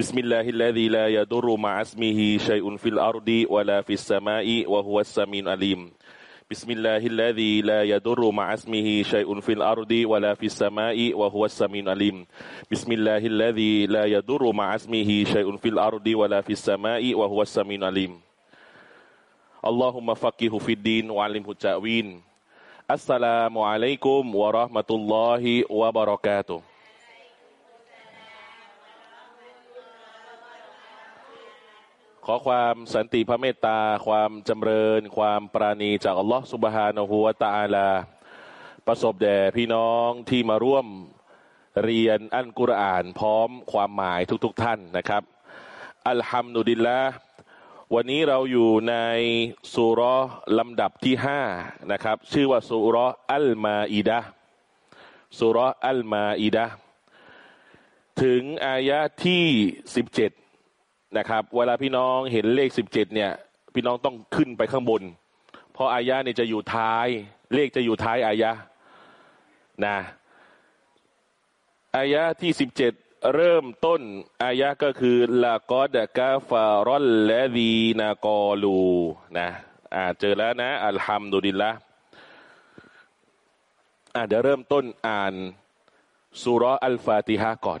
بسم الله الذي لا يضر مع اسمه شيء في الأرض ولا في السماء وهو السميع العليم. بسم الله الذي لا يضر مع اسمه شيء في الأرض ولا في السماء وهو السميع العليم. بسم الله الذي لا يضر مع اسمه شيء في الأرض ولا في السماء وهو السميع العليم. اللهم فقه في الدين وعلمه التأويل. السلام عليكم ورحمة الله وبركاته. ขอความสันติพระเมตตา ความจำเริญ ความปราณีจากอัลลอฮฺสุบฮานะฮูวะตาลา ประสบแด่พี่น้องที่มาร่วมเรียนอันกุรอานพร้อมความหมายทุกๆทท่านนะครับ อัลฮัมดุลิลละวันนี้เราอยู่ในสุรลำดับที่ห้านะครับ ชื่อว่าสุรอัลมาอิดะสุรอัลมาอิดะถึงอายะที่สิบเจ็ด นะครับ เวลาพี่น้องเห็นเลขสิบเจ็ดเนี่ย พี่น้องต้องขึ้นไปข้างบน เพราะอายะเนี่ยจะอยู่ท้าย เลขจะอยู่ท้ายอายะนะอายะที่สิบเจ็ดเริ่มต้นอายะก็คือละกอดกาฟารอลและดีนากอลูนะอ่าเจอแล้วนะอัลฮัมดุลิลละอ่าเดี๋ยวเริ่มต้นอ่านสุรอัลฟาติฮะก่อน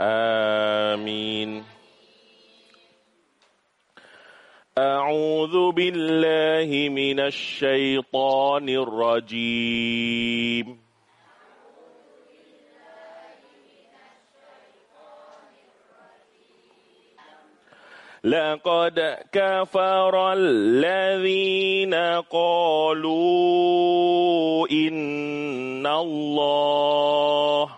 آمين. أعوذ بالله من الشيطان الرجيم. لقد كفر الذين قالوا إن الله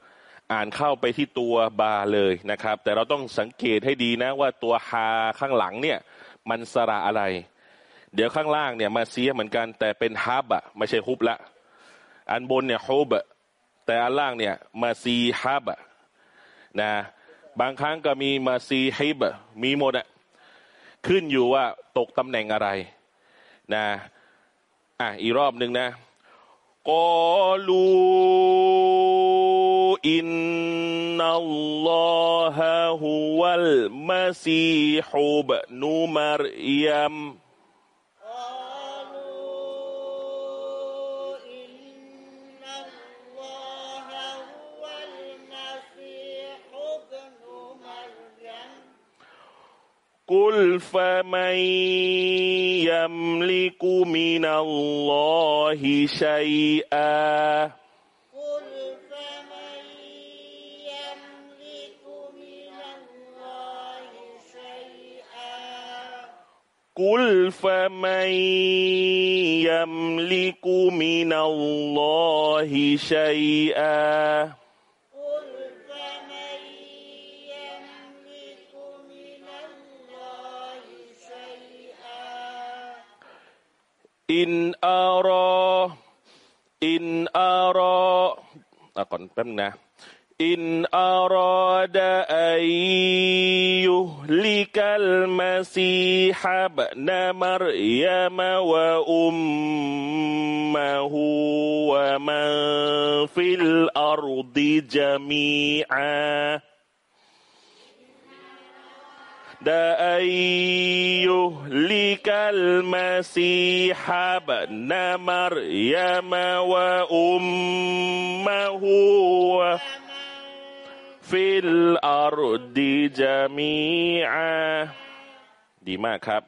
อ่านเข้าไปที่ตัวบาเลยนะครับ แต่เราต้องสังเกตให้ดีนะว่าตัวฮาข้างหลังเนี่ย มันสระอะไร เดี๋ยวข้างล่างเนี่ยมาซีเหมือนกัน แต่เป็นฮับอะไม่ใช่ฮุบละ อันบนเนี่ยฮุบอะแต่อันล่างเนี่ยมาซีฮับอะนะบางครั้งก็มีมาซีฮิบอะมีหมดอะขึ้นอยู่ว่าตกตำแหน่งอะไรนะอะอีกรอบหนึ่งนะกอลู إن الله هو المسيح بن مريم. قل فمن يملك من الله شيئا قل فمن يملك من الله شيئا قل فمن يملك من الله شيئا إن أرى إن أرى อ่ะ إن أراد أن يهلك المسيح ابن مريم وأمه ومن في الأرض جميعا. أن يهلك المسيح ابن مريم وأمه في الأرض جميعا ดีมากครับ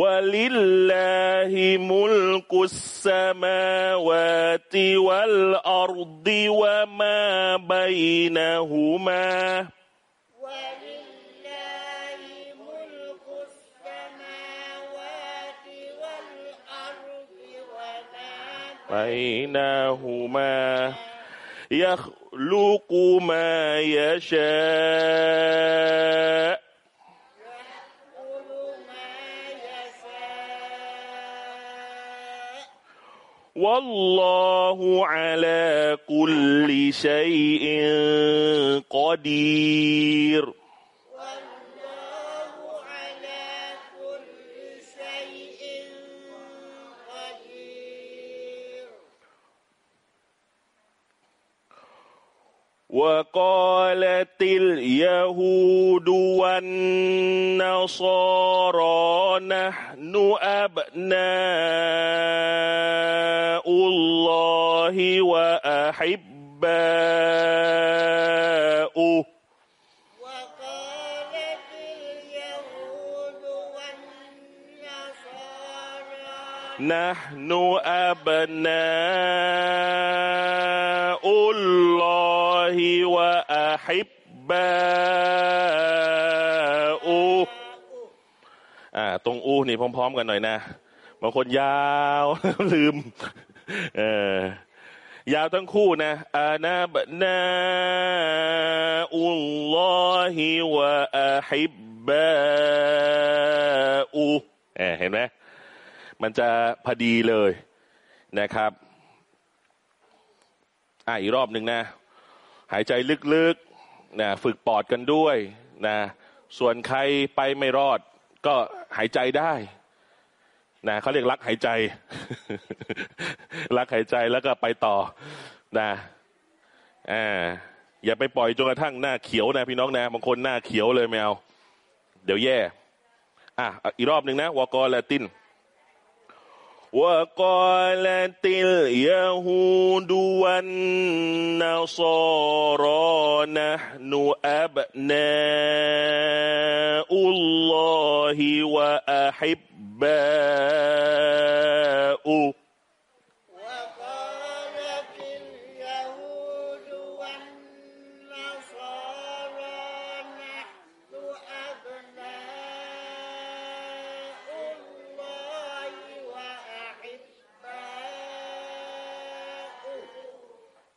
ولله ملك السماوات والأرض وماบัยนะฮูมาวลิลลาฮิมุลกุสสมาวาติวัลอารุดีวะมาบัยนะฮูมา يخ يقول ما يشاء. والله على كل شيء قدير. وقالت اليهود والنصارى نحن أبناء الله وأحباؤه. نحن أبناء อู อ่า ตรงอูนี่พร้อม ๆ กันหน่อยนะบางคนยาวลืม เออยาวทั้งคู่นะอานาบนาอุลลอฮิวะฮิบบะอูเห็นไหมมันจะพอดีเลยนะครับ อะอีกรอบหนึ่งนะ หายใจลึกๆ นะฝึกปอดกันด้วยนะส่วนใครไปไม่รอดก็หายใจได้นะเขาเรียกรักหายใจ รักหายใจแล้วก็ไปต่อนะอ่าอย่าไปปล่อยจนกระทั่งหน้าเขียวนะพี่น้องนะบางคนหน้าเขียวเลยไม่เอา เดี๋ยวแย่ อะอีกรอบหนึ่งนะวอกอลาติน وقالت اليهود والنصارى نحن أبناء الله وأحباؤه.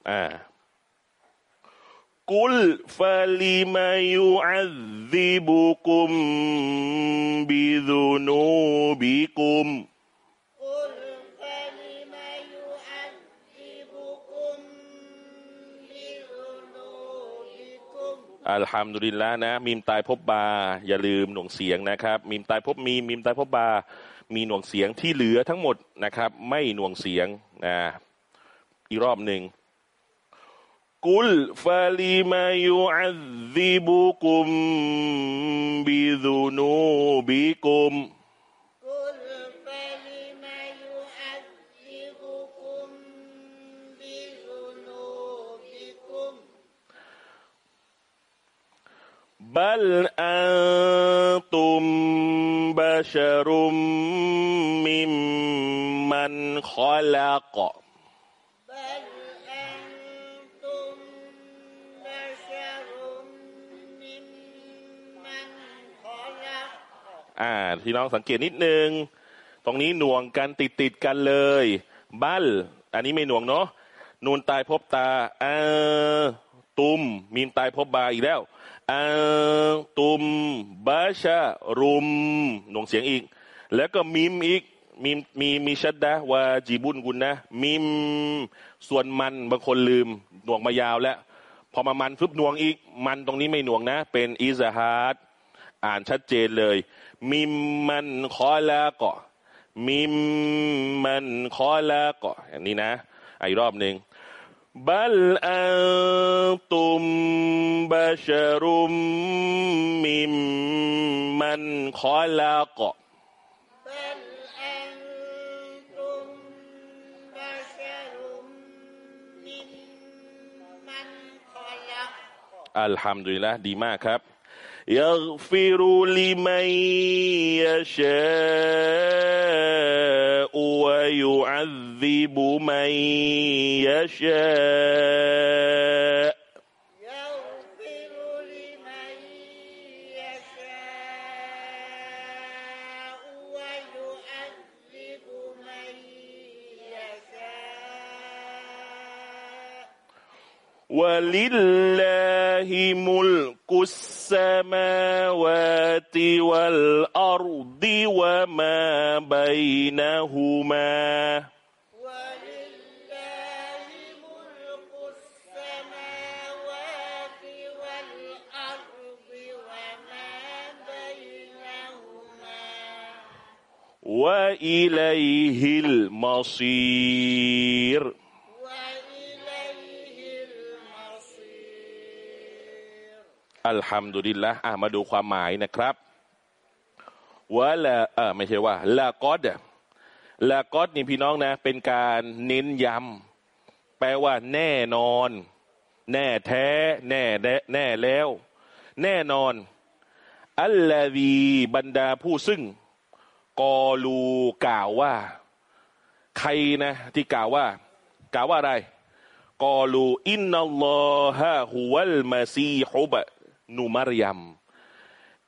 อ่ากุลฟาลิมายูอัลดิบุคุมบิดูนูบิคุมอัลฮัมดุลิลละนะมีมตายพบบา อย่าลืมหน่วงเสียงนะครับ มีมตายพบมีมีมตายพบบา มีหน่วงเสียงที่เหลือทั้งหมดนะครับ ไม่หน่วงเสียงอ่าอีกรอบหนึ่ง قل فلم يعذبكم بذنوبكم قل فلم يعذبكم بذنوبكم بل أنتم بشر ممن خلق อ่าพี่น้องสังเกตนิดนึง ตรงนี้หน่วงกันติดติดกันเลยบัลอันนี้ไม่หน่วงเนาะนูนตายพบตาอาตุมมีมตายพบบาอีกแล้วอาตุมบาชารุมหน่วงเสียงอีก แล้วก็มิมอีกมีมีมีชัดดะวาจีบุนกุนนะมิมส่วนมันบางคนลืมหน่วงมายาวแล้ว พอมามันฟึบหน่วงอีก มันตรงนี้ไม่หน่วงนะ เป็นอิซาฮาด อ่านชัดเจนเลย มิมมันคอยลาเกาะมิมมันคอยลาเกาะอันนี้นะอีกรอบหนึ่งบัลอันตุมบาชรุมมิมมันคอยลาเกาะอัลฮัมดุลิลละดีมากครับ يغفر لمن يشاء ويعذب من يشاء. ولله ملك السماوات والأرض وما بينهما. ولله ملك السماوات والأرض وما بينهما. وإليه المصير. อัลฮัมดุลิลละอะมาดูความหมายนะครับว่าละเออไม่ใช่ว่าละกอดละกอดนี่พี่น้องนะ เป็นการเน้นย้ำแปลว่า แน่นอน แน่แท้ แน่แน่แน่แล้ว แน่นอน อัลลอฮีบรรดาผู้ซึ่ง กอลูกล่าวว่า ใครนะ ที่กล่าวว่า กล่าวว่าอะไรกอลูอินนัลลอฮะฮุวัลมาซีฮุบะ นูมารยม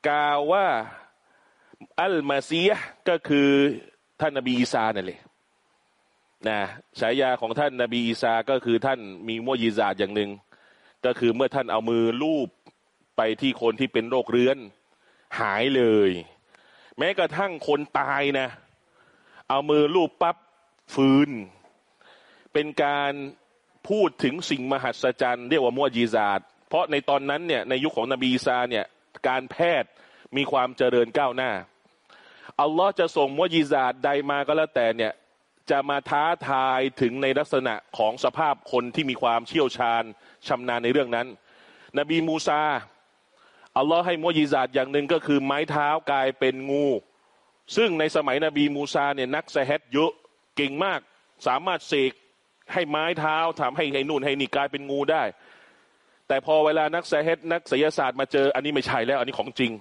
กล่าวว่าอัลมาซียก็คือท่านนบีอีสานั่นแหละนะฉายาของท่านนบีอีสาก็คือท่านมีมุยิซาตอย่างหนึ่งก็คือเมื่อท่านเอามือลูบไปที่คนที่เป็นโรคเรื้อน หายเลย แม้กระทั่งคนตายนะ เอามือลูบปั๊บฟื้น เป็นการพูดถึงสิ่งมหัศจรรย์ เรียกว่ามุจิซาต เพราะในตอนนั้นเนี่ยในยุคของนบีอีสาเนี่ยการแพทย์มีความเจริญก้าวหน้า อัลลอฮ์จะส่งมุจิซาตใดมาก็แล้วแต่เนี่ยจะมาท้าทายถึงในลักษณะของสภาพคนที่มีความเชี่ยวชาญชำนาญในเรื่องนั้น นบีมูซาอัลลอฮ์ให้มุจิซาตอย่างหนึ่งก็คือไม้เท้ากลายเป็นงู ซึ่งในสมัยนบีมูซาเนี่ยนักสะเฮดเยอะเก่งมากสามารถเสกให้ไม้เท้าทำให้ให้นู่นให้นี่กลายเป็นงูได้ แต่พอเวลานักสะเฮดนักศิลศาสตร์มาเจอ อันนี้ไม่ใช่แล้ว อันนี้ของจริง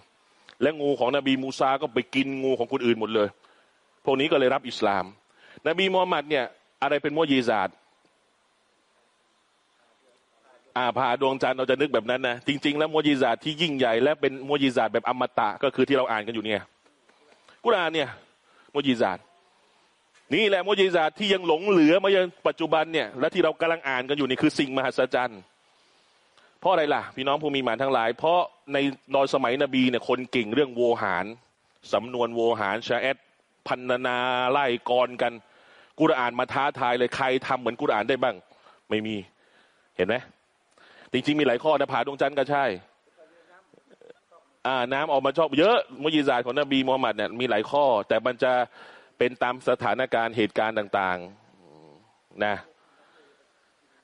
และงูของนบีมูซาก็ไปกินงูของคนอื่นหมดเลย พวกนี้ก็เลยรับอิสลาม นบีมูฮัมมัดเนี่ย อะไรเป็นมุยีซาตอ่าผาดวงจันทร์เราจะนึกแบบนั้นนะจริง ๆ แล้วมุยีซาตที่ยิ่งใหญ่และเป็นมุยีซาตแบบอมตะ ก็คือที่เราอ่านกันอยู่เนี่ยกุรานเนี่ยมุยีซาตนี่แหละมุยีซาตที่ยังหลงเหลือมายังปัจจุบันเนี่ยและที่เรากำลังอ่านกันอยู่นี่คือสิ่งมหัศจรรย์ เพราะอะไรล่ะ พี่น้องผู้มีหมานทั้งหลาย เพราะในนอนสมัยนบีเนี่ยคนเก่งเรื่องโวหารสำนวนโวหารชาแอดพันนาไล่กรกัน กุรอานมาท้าทายเลยใครทำเหมือนกุรอานได้บ้าง ไม่มีเห็นไหมจริงๆมีหลายข้อนะผาดวงจันทร์ก็ใช่อ่าน้ำออกมาชอบเยอะมุจิซาของนบีมูฮัมหมัดเนี่ยมีหลายข้อ แต่มันจะเป็นตามสถานการณ์เหตุการณ์ต่าง ๆ นะ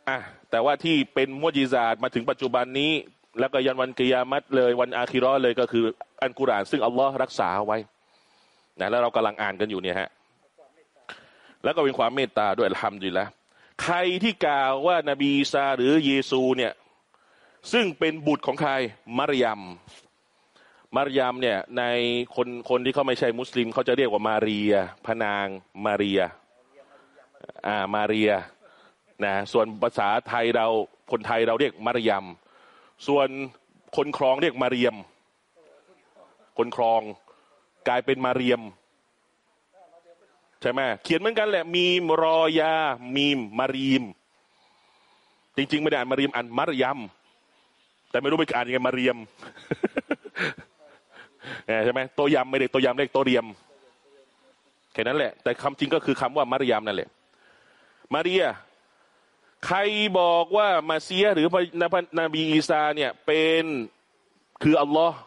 อะแต่ว่าที่เป็นมุจิซาตมาถึงปัจจุบันนี้ แล้วก็ยันวันกิยามัตเลยวันอาคิรอเลยก็คืออันกุราน ซึ่งอัลลอฮ์รักษาไว้นะแล้วเรากำลังอ่านกันอยู่เนี่ยฮะแล้วก็เป็นความเมตตาด้วยทำดีแล้วใครที่กล่าวว่านบีอีสาหรือเยซูเนี่ยซึ่งเป็นบุตรของใครมารยมมารยมเนี่ยในคนคนที่เขาไม่ใช่มุสลิมเขาจะเรียกว่ามาเรียพนางมาเรียอ่ามาเรีย นะส่วนภาษาไทยเราคนไทยเราเรียกมารยมส่วนคนครองเรียกมาเรียม คนครองกลายเป็นมาเรียมใช่ไหมเขียนเหมือนกันแหละ มีมรอยา มีมมารีม จริง ๆ ไม่ได้อ่านมารีมอ่านมารยมแต่ไม่รู้ไปอ่านยังไงมาเรียมใช่ไหมตัวยำไม่ได้ตัวยำเรียกตัวเรียมแค่นั้นแหละ แต่คำจริงก็คือคำว่ามารยามนั่นแหละมาเรีย ใครบอกว่ามาเซียหรือนพนบีอีสาเนี่ยเป็นคืออัลลอฮ์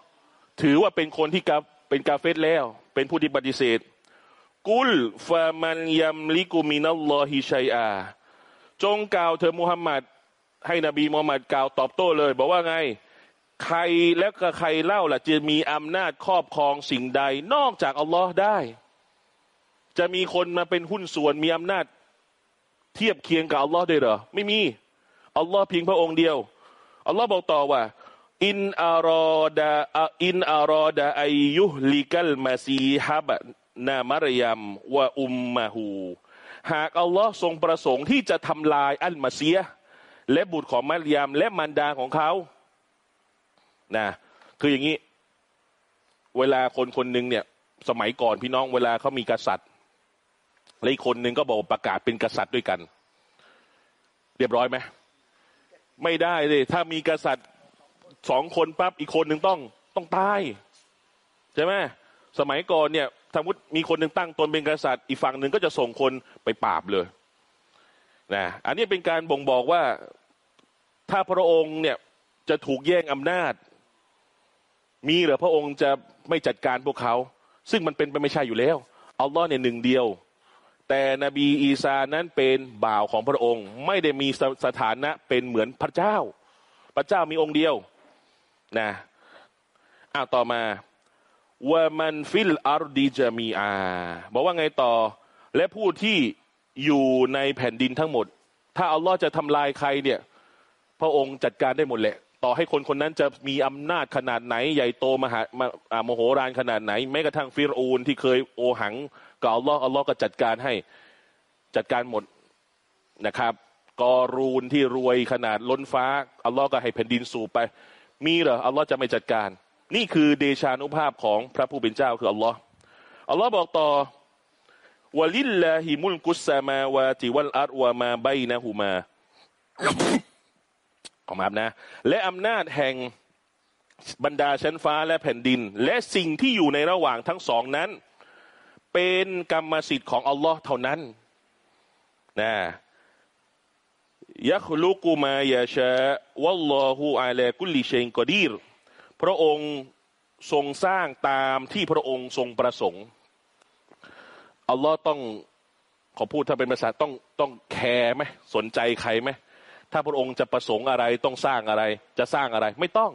ถือว่าเป็นคนที่กาเป็นกาเฟตแล้ว เป็นผู้ที่ปฏิเสธ กุลฟามันยัมลิกุมินัลลอฮิชัยอา จงกล่าวเธอมุฮัมมัดให้นบีมุฮัมมัดกล่าวตอบโต้เลย บอกว่าไง ใครและก็ใครเล่าล่ะจะมีอำนาจครอบครองสิ่งใดนอกจากอัลลอฮ์ได้ จะมีคนมาเป็นหุ้นส่วนมีอำนาจ เทียบเคียงกับอัลลอฮ์ได้หรอ ไม่มี อัลลอฮ์เพียงพระองค์เดียว อัลลอฮ์บอกต่อว่า อินอารอดาอินอารอดาอายุลิกัลมาซีฮับนามารยมวะอุมมาหูหากอัลลอฮ์ทรงประสงค์ที่จะทำลายอัลมาเซีย และบุตรของมารยมและมารดาของเขานะคืออย่างนี้ เวลาคนคนหนึ่งเนี่ย สมัยก่อนพี่น้องเวลาเขามีกษัตริย์ และอีกคนหนึ่งก็บอกประกาศเป็นกษัตริย์ด้วยกัน เรียบร้อยไหมไม่ได้เลยถ้ามีกษัตริย์สองคนปั๊บอีกคนหนึ่งต้องต้องตายใช่ไหมสมัยก่อนเนี่ยสมมติมีคนหนึ่งตั้งตนเป็นกษัตริย์ อีกฝั่งหนึ่งก็จะส่งคนไปปราบเลยนะอันนี้เป็นการบ่งบอกว่าถ้าพระองค์เนี่ยจะถูกแย่งอำนาจ มีหรือพระองค์จะไม่จัดการพวกเขา ซึ่งมันเป็นไปไม่ใช่อยู่แล้วอัลลอฮ์เนี่ยหนึ่งเดียว แต่นบีอีสานั้นเป็นบ่าวของพระองค์ ไม่ได้มีสสถานะเป็นเหมือนพระเจ้า พระเจ้ามีองค์เดียวนะอ้าวต่อมาومن في الأرض جميعاบอกว่าไงต่อ และผู้ที่อยู่ในแผ่นดินทั้งหมด ถ้าอัลลอฮ์จะทำลายใครเนี่ย พระองค์จัดการได้หมดแหละ ต่อให้คนคนนั้นจะมีอำนาจขนาดไหน ใหญ่โตมหามโมโหรานขนาดไหน แม้กระทั่งฟิรูนที่เคยโอหัง กับอัลลอฮ์อัลลอฮ์ก็จัดการให้จัดการหมดนะครับ กอรูนที่รวยขนาดล้นฟ้าอัลลอฮ์ก็ให้แผ่นดินสูบไป มีเหรออัลลอฮ์จะไม่จัดการ นี่คือเดชานุภาพของพระผู้เป็นเจ้าคืออัลลอฮ์อัลลอฮ์บอกต่อวะลิลลาฮิมุลกุสซามาวาติวัลอัรวะมาไบนะฮูมาขอมาบนะ และอำนาจแห่งบรรดาชั้นฟ้าและแผ่นดิน และสิ่งที่อยู่ในระหว่างทั้งสองนั้น เป็นกรรมสิทธิ์ของอัลลอฮ์เท่านั้นนะยักลุกุมายาชาวัลลอฮุอาลากุลิเชงกอดีรพระองค์ทรงสร้างตามที่พระองค์ทรงประสงค์อัลลอฮ์ต้องขอพูดถ้าเป็นภาษาต้องต้องแคร์ไหมสนใจใครไหมถ้าพระองค์จะประสงค์อะไรต้องสร้างอะไร จะสร้างอะไร ไม่ต้อง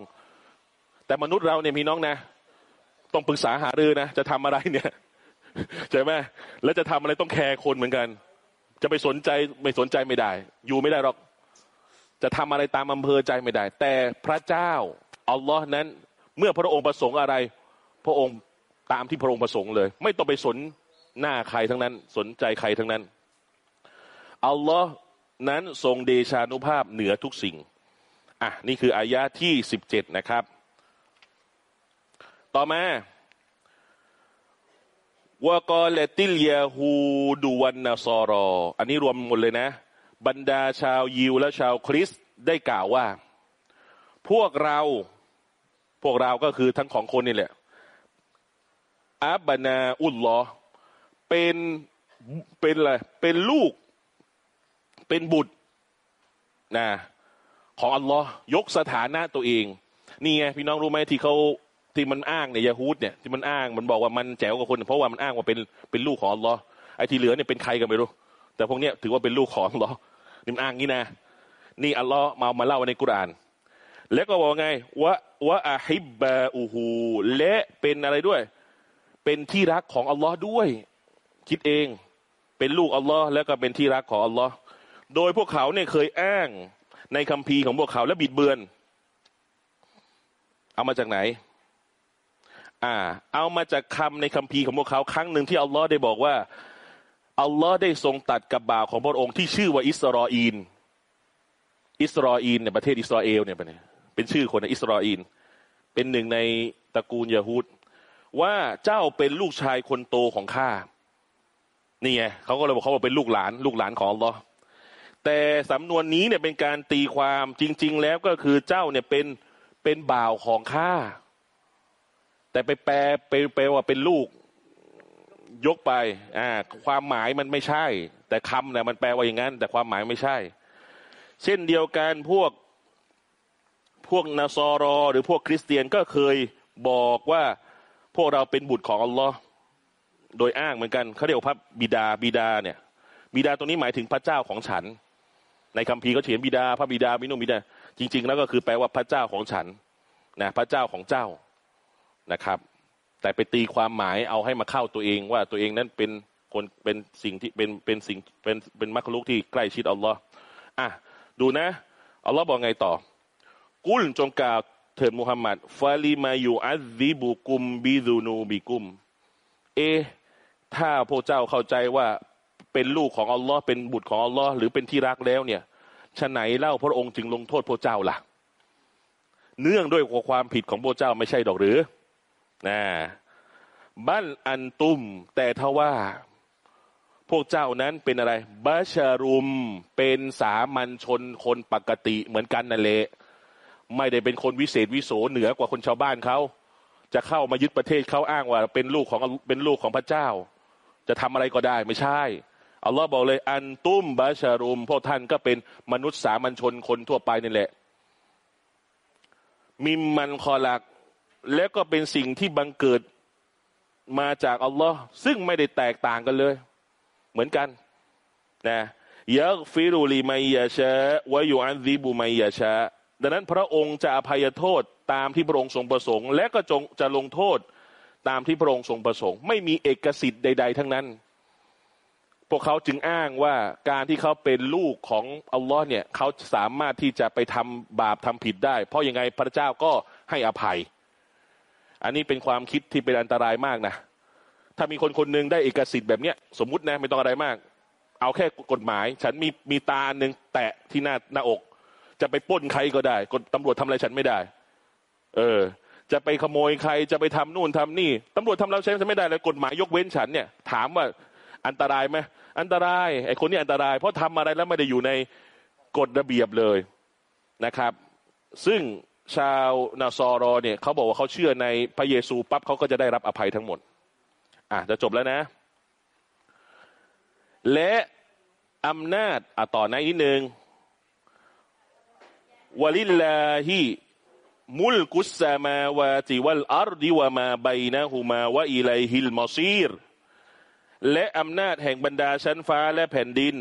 แต่มนุษย์เราเนี่ยพี่น้องนะ ต้องปรึกษาหารือนะ จะทำอะไรเนี่ย ใช่ไหมแล้วจะทำอะไรต้องแคร์คนเหมือนกัน จะไปสนใจไม่สนใจไม่ได้ อยู่ไม่ได้หรอก จะทำอะไรตามอำเภอใจไม่ได้ แต่พระเจ้าอัลลอฮ์นั้น เมื่อพระองค์ประสงค์อะไร พระองค์ตามที่พระองค์ประสงค์เลย ไม่ต้องไปสนหน้าใครทั้งนั้น สนใจใครทั้งนั้นอัลลอฮ์นั้นทรงเดชานุภาพเหนือทุกสิ่งอะนี่คืออายะที่สิบเจ็ดนะครับ ต่อมา วกอเลติลยาฮูดูวันนาซอรอ อันนี้รวมหมดเลยนะ บรรดาชาวยิวและชาวคริสต์ได้กล่าวว่า พวกเราพวกเราก็คือทั้งของคนนี่แหละอับบานาอุลลอเป็นเป็นอะไรเป็นลูก เป็นบุตรนะของอัลลอฮ์ยกสถานะตัวเอง นี่ไงพี่น้องรู้ไหมที่เขา ที่มันอ้างเนี่ยยาฮูดเนี่ยที่มันอ้างมันบอกว่ามันแจ๋วกว่าคน เพราะว่ามันอ้างว่าเป็นเป็นลูกของอัลลอฮ์ไอ้ที่เหลือเนี่ยเป็นใครกันไม่รู้ แต่พวกเนี้ยถือว่าเป็นลูกของอัลลอฮ์นี่มันอ้างงี้นะ นี่อัลลอฮ์มามาเล่าในกุราน แล้วก็บอกไงวะวะอาฮิบบะอูฮูและเป็นอะไรด้วย เป็นที่รักของอัลลอฮ์ด้วย คิดเอง เป็นลูกอัลลอฮ์แล้วก็เป็นที่รักของอัลลอฮ์โดยพวกเขาเนี่ยเคยอ้างในคัมภีร์ของพวกเขาและบิดเบือน เอามาจากไหน อ่า เอามาจากคำในคัมภีร์ของพวกเขาครั้งหนึ่งที่อัลลอฮ์ได้บอกว่าอัลลอฮ์ได้ทรงตัดกับบ่าวของพระองค์ที่ชื่อว่าอิสรออีน อิสรออีนเนี่ยประเทศอิสราเอลเนี่ยเป็นชื่อคนนะอิสรออีน เป็นหนึ่งในตระกูลยาฮูดว่าเจ้าเป็นลูกชายคนโตของข้านี่ไงเขาก็เลยบอกเขาว่าเป็นลูกหลาน ลูกหลานของอัลลอฮ์แต่สำนวนนี้เนี่ยเป็นการตีความจริง ๆ แล้วก็คือเจ้าเนี่ยเป็นเป็นบ่าวของข้า แต่ไปแปลไปแปลว่าเป็นลูกยกไปอ่าความหมายมันไม่ใช่ แต่คำเนี่ยมันแปลว่าอย่างนั้น แต่ความหมายไม่ใช่ เช่นเดียวกันพวกพวกนาซอรอ หรือพวกคริสเตียนก็เคยบอกว่าพวกเราเป็นบุตรของอัลลอฮ์โดยอ้างเหมือนกันเขาเรียกพระบิดาบิดาเนี่ย บิดาตรงนี้หมายถึงพระเจ้าของฉัน ในคัมภีร์ก็เขียนบิดา พระบิดาบินุบิดา จริง ๆ แล้วก็คือแปลว่าพระเจ้าของฉันนะพระเจ้าของเจ้า นะครับ แต่ไปตีความหมายเอาให้มาเข้าตัวเองว่าตัวเองนั้นเป็นคนเป็นสิ่งที่เป็นเป็นสิ่งเป็นเป็นมรรคลุกที่ใกล้ชิดอัลลอฮ์อะดูนะอัลลอฮ์บอกไงต่อ กุลจงกล่าวเถิดมุฮัมมัดฟาลิมาอยู่อัซซิบุกุมบิดูนูบิกุม เอ ถ้าพระเจ้าเข้าใจว่าเป็นลูกของอัลลอฮ์เป็นบุตรของอัลลอฮ์หรือเป็นที่รักแล้วเนี่ยฉะไหนเล่าพระองค์จึงลงโทษพระเจ้าล่ะ เนื่องด้วยความผิดของพระเจ้าไม่ใช่ดอกหรือ นะบ้านอันตุม แต่ทว่า พวกเจ้านั้นเป็นอะไรบาชารุมเป็นสามัญชนคนปกติเหมือนกันนั่นแหละไม่ได้เป็นคนวิเศษวิโสเหนือกว่าคนชาวบ้านเขาจะเข้ามายึดประเทศเขาอ้างว่า เป็นลูกของเป็นลูกของพระเจ้า จะทำอะไรก็ได้ไม่ใช่อัลลอฮ์บอกเลย อันตุ้มบาชารุมพวกท่านก็เป็นมนุษย์สามัญชนคนทั่วไปนี่แหละ มิมมันคอลัก แล้วก็เป็นสิ่งที่บังเกิดมาจากอัลลอฮ์ซึ่งไม่ได้แตกต่างกันเลย เหมือนกันนะยักฟิรุลีมัยยาชะวายุอันซีบุมัยยาชะดังนั้นพระองค์จะอภัยโทษตามที่พระองค์ทรงประสงค์ และก็จงจะลงโทษตามที่พระองค์ทรงประสงค์ ไม่มีเอกสิทธิ์ใด ๆ ทั้งนั้น พวกเขาจึงอ้างว่าการที่เขาเป็นลูกของอัลลอฮ์เนี่ยเขาสามารถที่จะไปทำบาปทำผิดได้ เพราะยังไงพระเจ้าก็ให้อภัย อันนี้เป็นความคิดที่เป็นอันตรายมากนะ ถ้ามีคนคนหนึ่งได้เอกสิทธิ์แบบเนี้ยสมมุตินะไม่ต้องอะไรมาก เอาแค่กฎหมาย ฉันมีมีตาหนึ่งแตะที่หน้าหน้าอก จะไปป้นใครก็ได้กฎตำรวจทำอะไรฉันไม่ได้ เออ จะไปขโมยใครจะไปทำนู่นทำนี่ตำรวจทำเราใช้ฉันไม่ได้เลยกฎหมายยกเว้นฉันเนี่ย ถามว่าอันตรายไหมอันตรายไอ้คนนี้อันตราย เพราะทำอะไรแล้วไม่ได้อยู่ในกฎระเบียบเลยนะครับ ซึ่ง ชาวนาซอรอเนี่ยเขาบอกว่าเขาเชื่อในพระเยซูปั๊บเขาก็จะได้รับอภัยทั้งหมด อะจะจบแล้วนะ และอำนาจอะต่อในนิดนึงولله ملك السماوات والأرض وما بينهما وإليه المصير และอำนาจแห่งบรรดาชั้นฟ้าและแผ่นดิน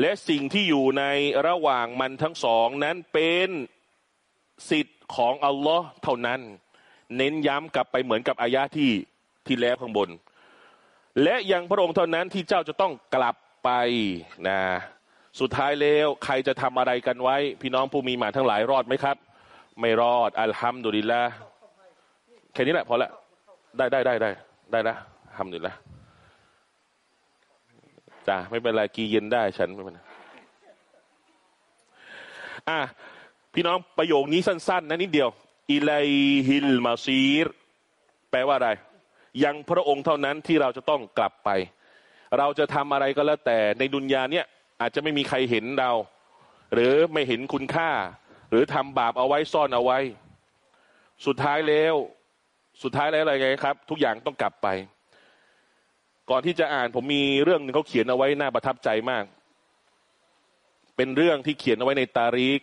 และสิ่งที่อยู่ในระหว่างมันทั้งสองนั้นเป็น สิทธิ์ของอัลลอฮ์เท่านั้น เน้นย้ำกลับไปเหมือนกับอายะที่ที่แล้วข้างบน และยังพระองค์เท่านั้นที่เจ้าจะต้องกลับไปนะสุดท้ายแล้วใครจะทำอะไรกันไว้ พี่น้องผู้มีหมาทั้งหลายรอดไหมครับ ไม่รอดอัลฮัมดุลิลละแค่นี้แหละพอละได้ได้ได้ได้ได้ละอัลฮัมดุลิลละจ้าไม่เป็นไรกีเย็นได้ฉันไม่เป็นไรอะ พี่น้องประโยคนี้สั้น ๆนะนิดเดียวอิไลฮิลมาซีรแปลว่าอะไร ยังพระองค์เท่านั้นที่เราจะต้องกลับไป เราจะทำอะไรก็แล้วแต่ในดุนยาเนี่ยอาจจะไม่มีใครเห็นเรา หรือไม่เห็นคุณค่า หรือทำบาปเอาไว้ซ่อนเอาไว้ สุดท้ายแล้ว สุดท้ายแล้วอะไรไงครับ ทุกอย่างต้องกลับไป ก่อนที่จะอ่านผมมีเรื่องหนึงเขาเขียนเอาไว้น่าประทับใจมาก เป็นเรื่องที่เขียนเอาไว้ในตารีก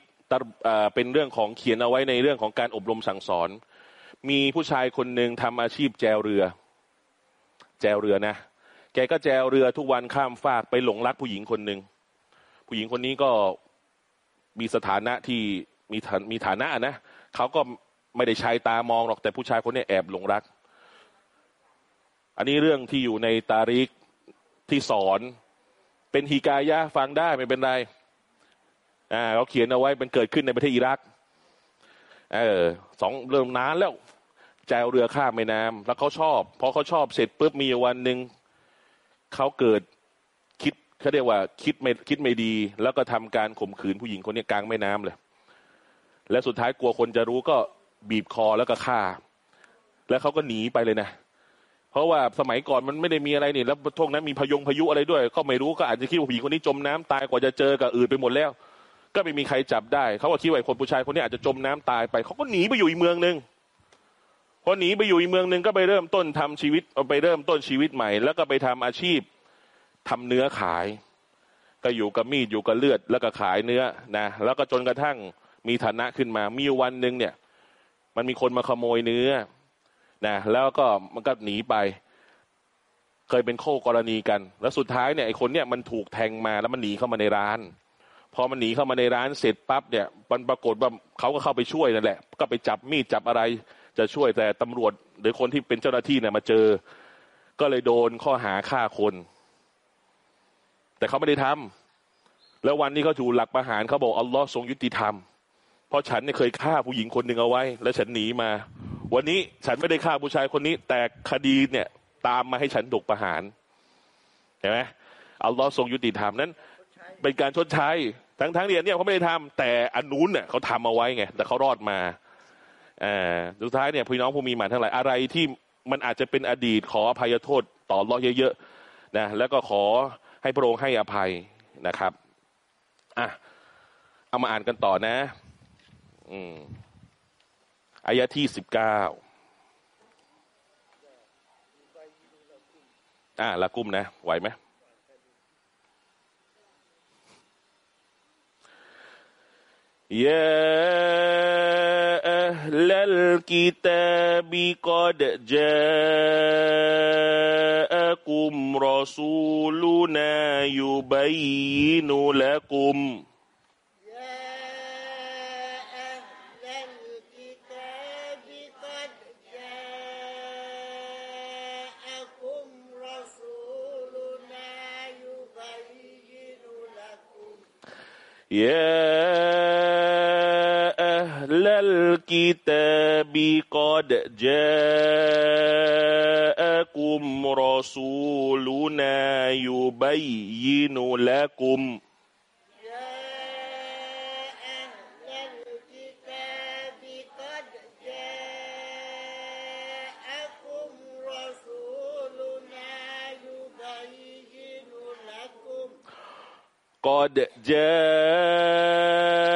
เป็นเรื่องของเขียนเอาไว้ในเรื่องของการอบรมสั่งสอน มีผู้ชายคนหนึ่งทำอาชีพแจวเรือ แจวเรือนะ แกก็แจวเรือทุกวันข้ามฟากไปหลงรักผู้หญิงคนหนึ่งผู้หญิงคนนี้ก็มีสถานะที่มีมีฐานะนะเขาก็ไม่ได้ใช้ตามองหรอกแต่ผู้ชายคนนี้แอบหลงรัก อันนี้เรื่องที่อยู่ในตาริกที่สอน เป็นฮีกายะฟังได้ไม่เป็นไร อ่าเขาเขียนเอาไว้เป็นเกิดขึ้นในประเทศอิรักเออสองเริ่มนานแล้วแจวเรือข้ามแม่น้ำแล้วเขาชอบพอเขาชอบเสร็จปุ๊บมีวันหนึ่งเขาเกิดคิดเขาเรียกว่าคิดไม่คิดไม่ดี แล้วก็ทำการข่มขืนผู้หญิงคนนี้กลางแม่น้ำเลย และสุดท้ายกลัวคนจะรู้ก็บีบคอแล้วก็ฆ่า แล้วเขาก็หนีไปเลยนะ เพราะว่าสมัยก่อนมันไม่ได้มีอะไรนี่ แล้วทวงนั้นมีพยงพายุอะไรด้วย ก็ไม่รู้ก็อาจจะคิดว่าผู้หญิงคนนี้จมน้ำตายกว่าจะเจอกับอื่นไปหมดแล้ว ก็ไม่มีใครจับได้ เขาก็คิดว่าไอ้คนผู้ชายคนนี้อาจจะจมน้ำตายไป เขาก็หนีไปอยู่อีกเมืองหนึ่งพอหนีไปอยู่อีกเมืองหนึ่งก็ไปเริ่มต้นทำชีวิตไปเริ่มต้นชีวิตใหม่ แล้วก็ไปทำอาชีพทำเนื้อขาย ก็อยู่กับมีดอยู่กับเลือด แล้วก็ขายเนื้อนะ แล้วก็จนกระทั่งมีฐานะขึ้นมา มีวันหนึ่งเนี่ย มันมีคนมาขโมยเนื้อนะแล้วก็มันก็หนีไป เคยเป็นโค้กรณีกัน แล้วสุดท้ายเนี่ยไอ้คนเนี่ยมันถูกแทงมาแล้วมันหนีเข้ามาในร้าน พอมันหนีเข้ามาในร้านเสร็จปั๊บเนี่ยมันปรากฏว่าเขาก็เข้าไปช่วยนั่นแหละ ก็ไปจับมีดจับอะไรจะช่วยแต่ตำรวจหรือคนที่เป็นเจ้าหน้าที่เนี่ยมาเจอ ก็เลยโดนข้อหาฆ่าคน แต่เขาไม่ได้ทำแล้ววันนี้เขาถูกหลักประหารเขาบอกอัลลอฮ์ทรงยุติธรรม เพราะฉันเนี่ยเคยฆ่าผู้หญิงคนหนึ่งเอาไว้ แล้วฉันหนีมา วันนี้ฉันไม่ได้ฆ่าผู้ชายคนนี้ แต่คดีเนี่ยตามมาให้ฉันถูกประหารเห็นไหมอัลลอฮ์ทรงยุติธรรมนั้น เป็นการชดใช้ ทั้งทั้งเรียนเนี่ยเขาไม่ได้ทำแต่อันนู้นเนี่ยเขาทำเอาไว้ไงแต่เขารอดมาอ่าสุดท้ายเนี่ยพี่น้องผู้มีหมาทั้งหลายอะไรที่มันอาจจะเป็นอดีตขออภัยโทษต่ออัลลอเยอะๆนะแล้วก็ขอให้พระองค์ให้อภัยนะครับอะเอามาอ่านกันต่อนะ อืมอายะที่สิบเก้าอ่าละกุ้มนะ ไหวไหม يا أهل الكتاب قد جاءكم رسولنا يبين لكم يا أهل الكتاب قد جاءكم رسولنا يبين لكم يا أهل الكتاب قد جاءكم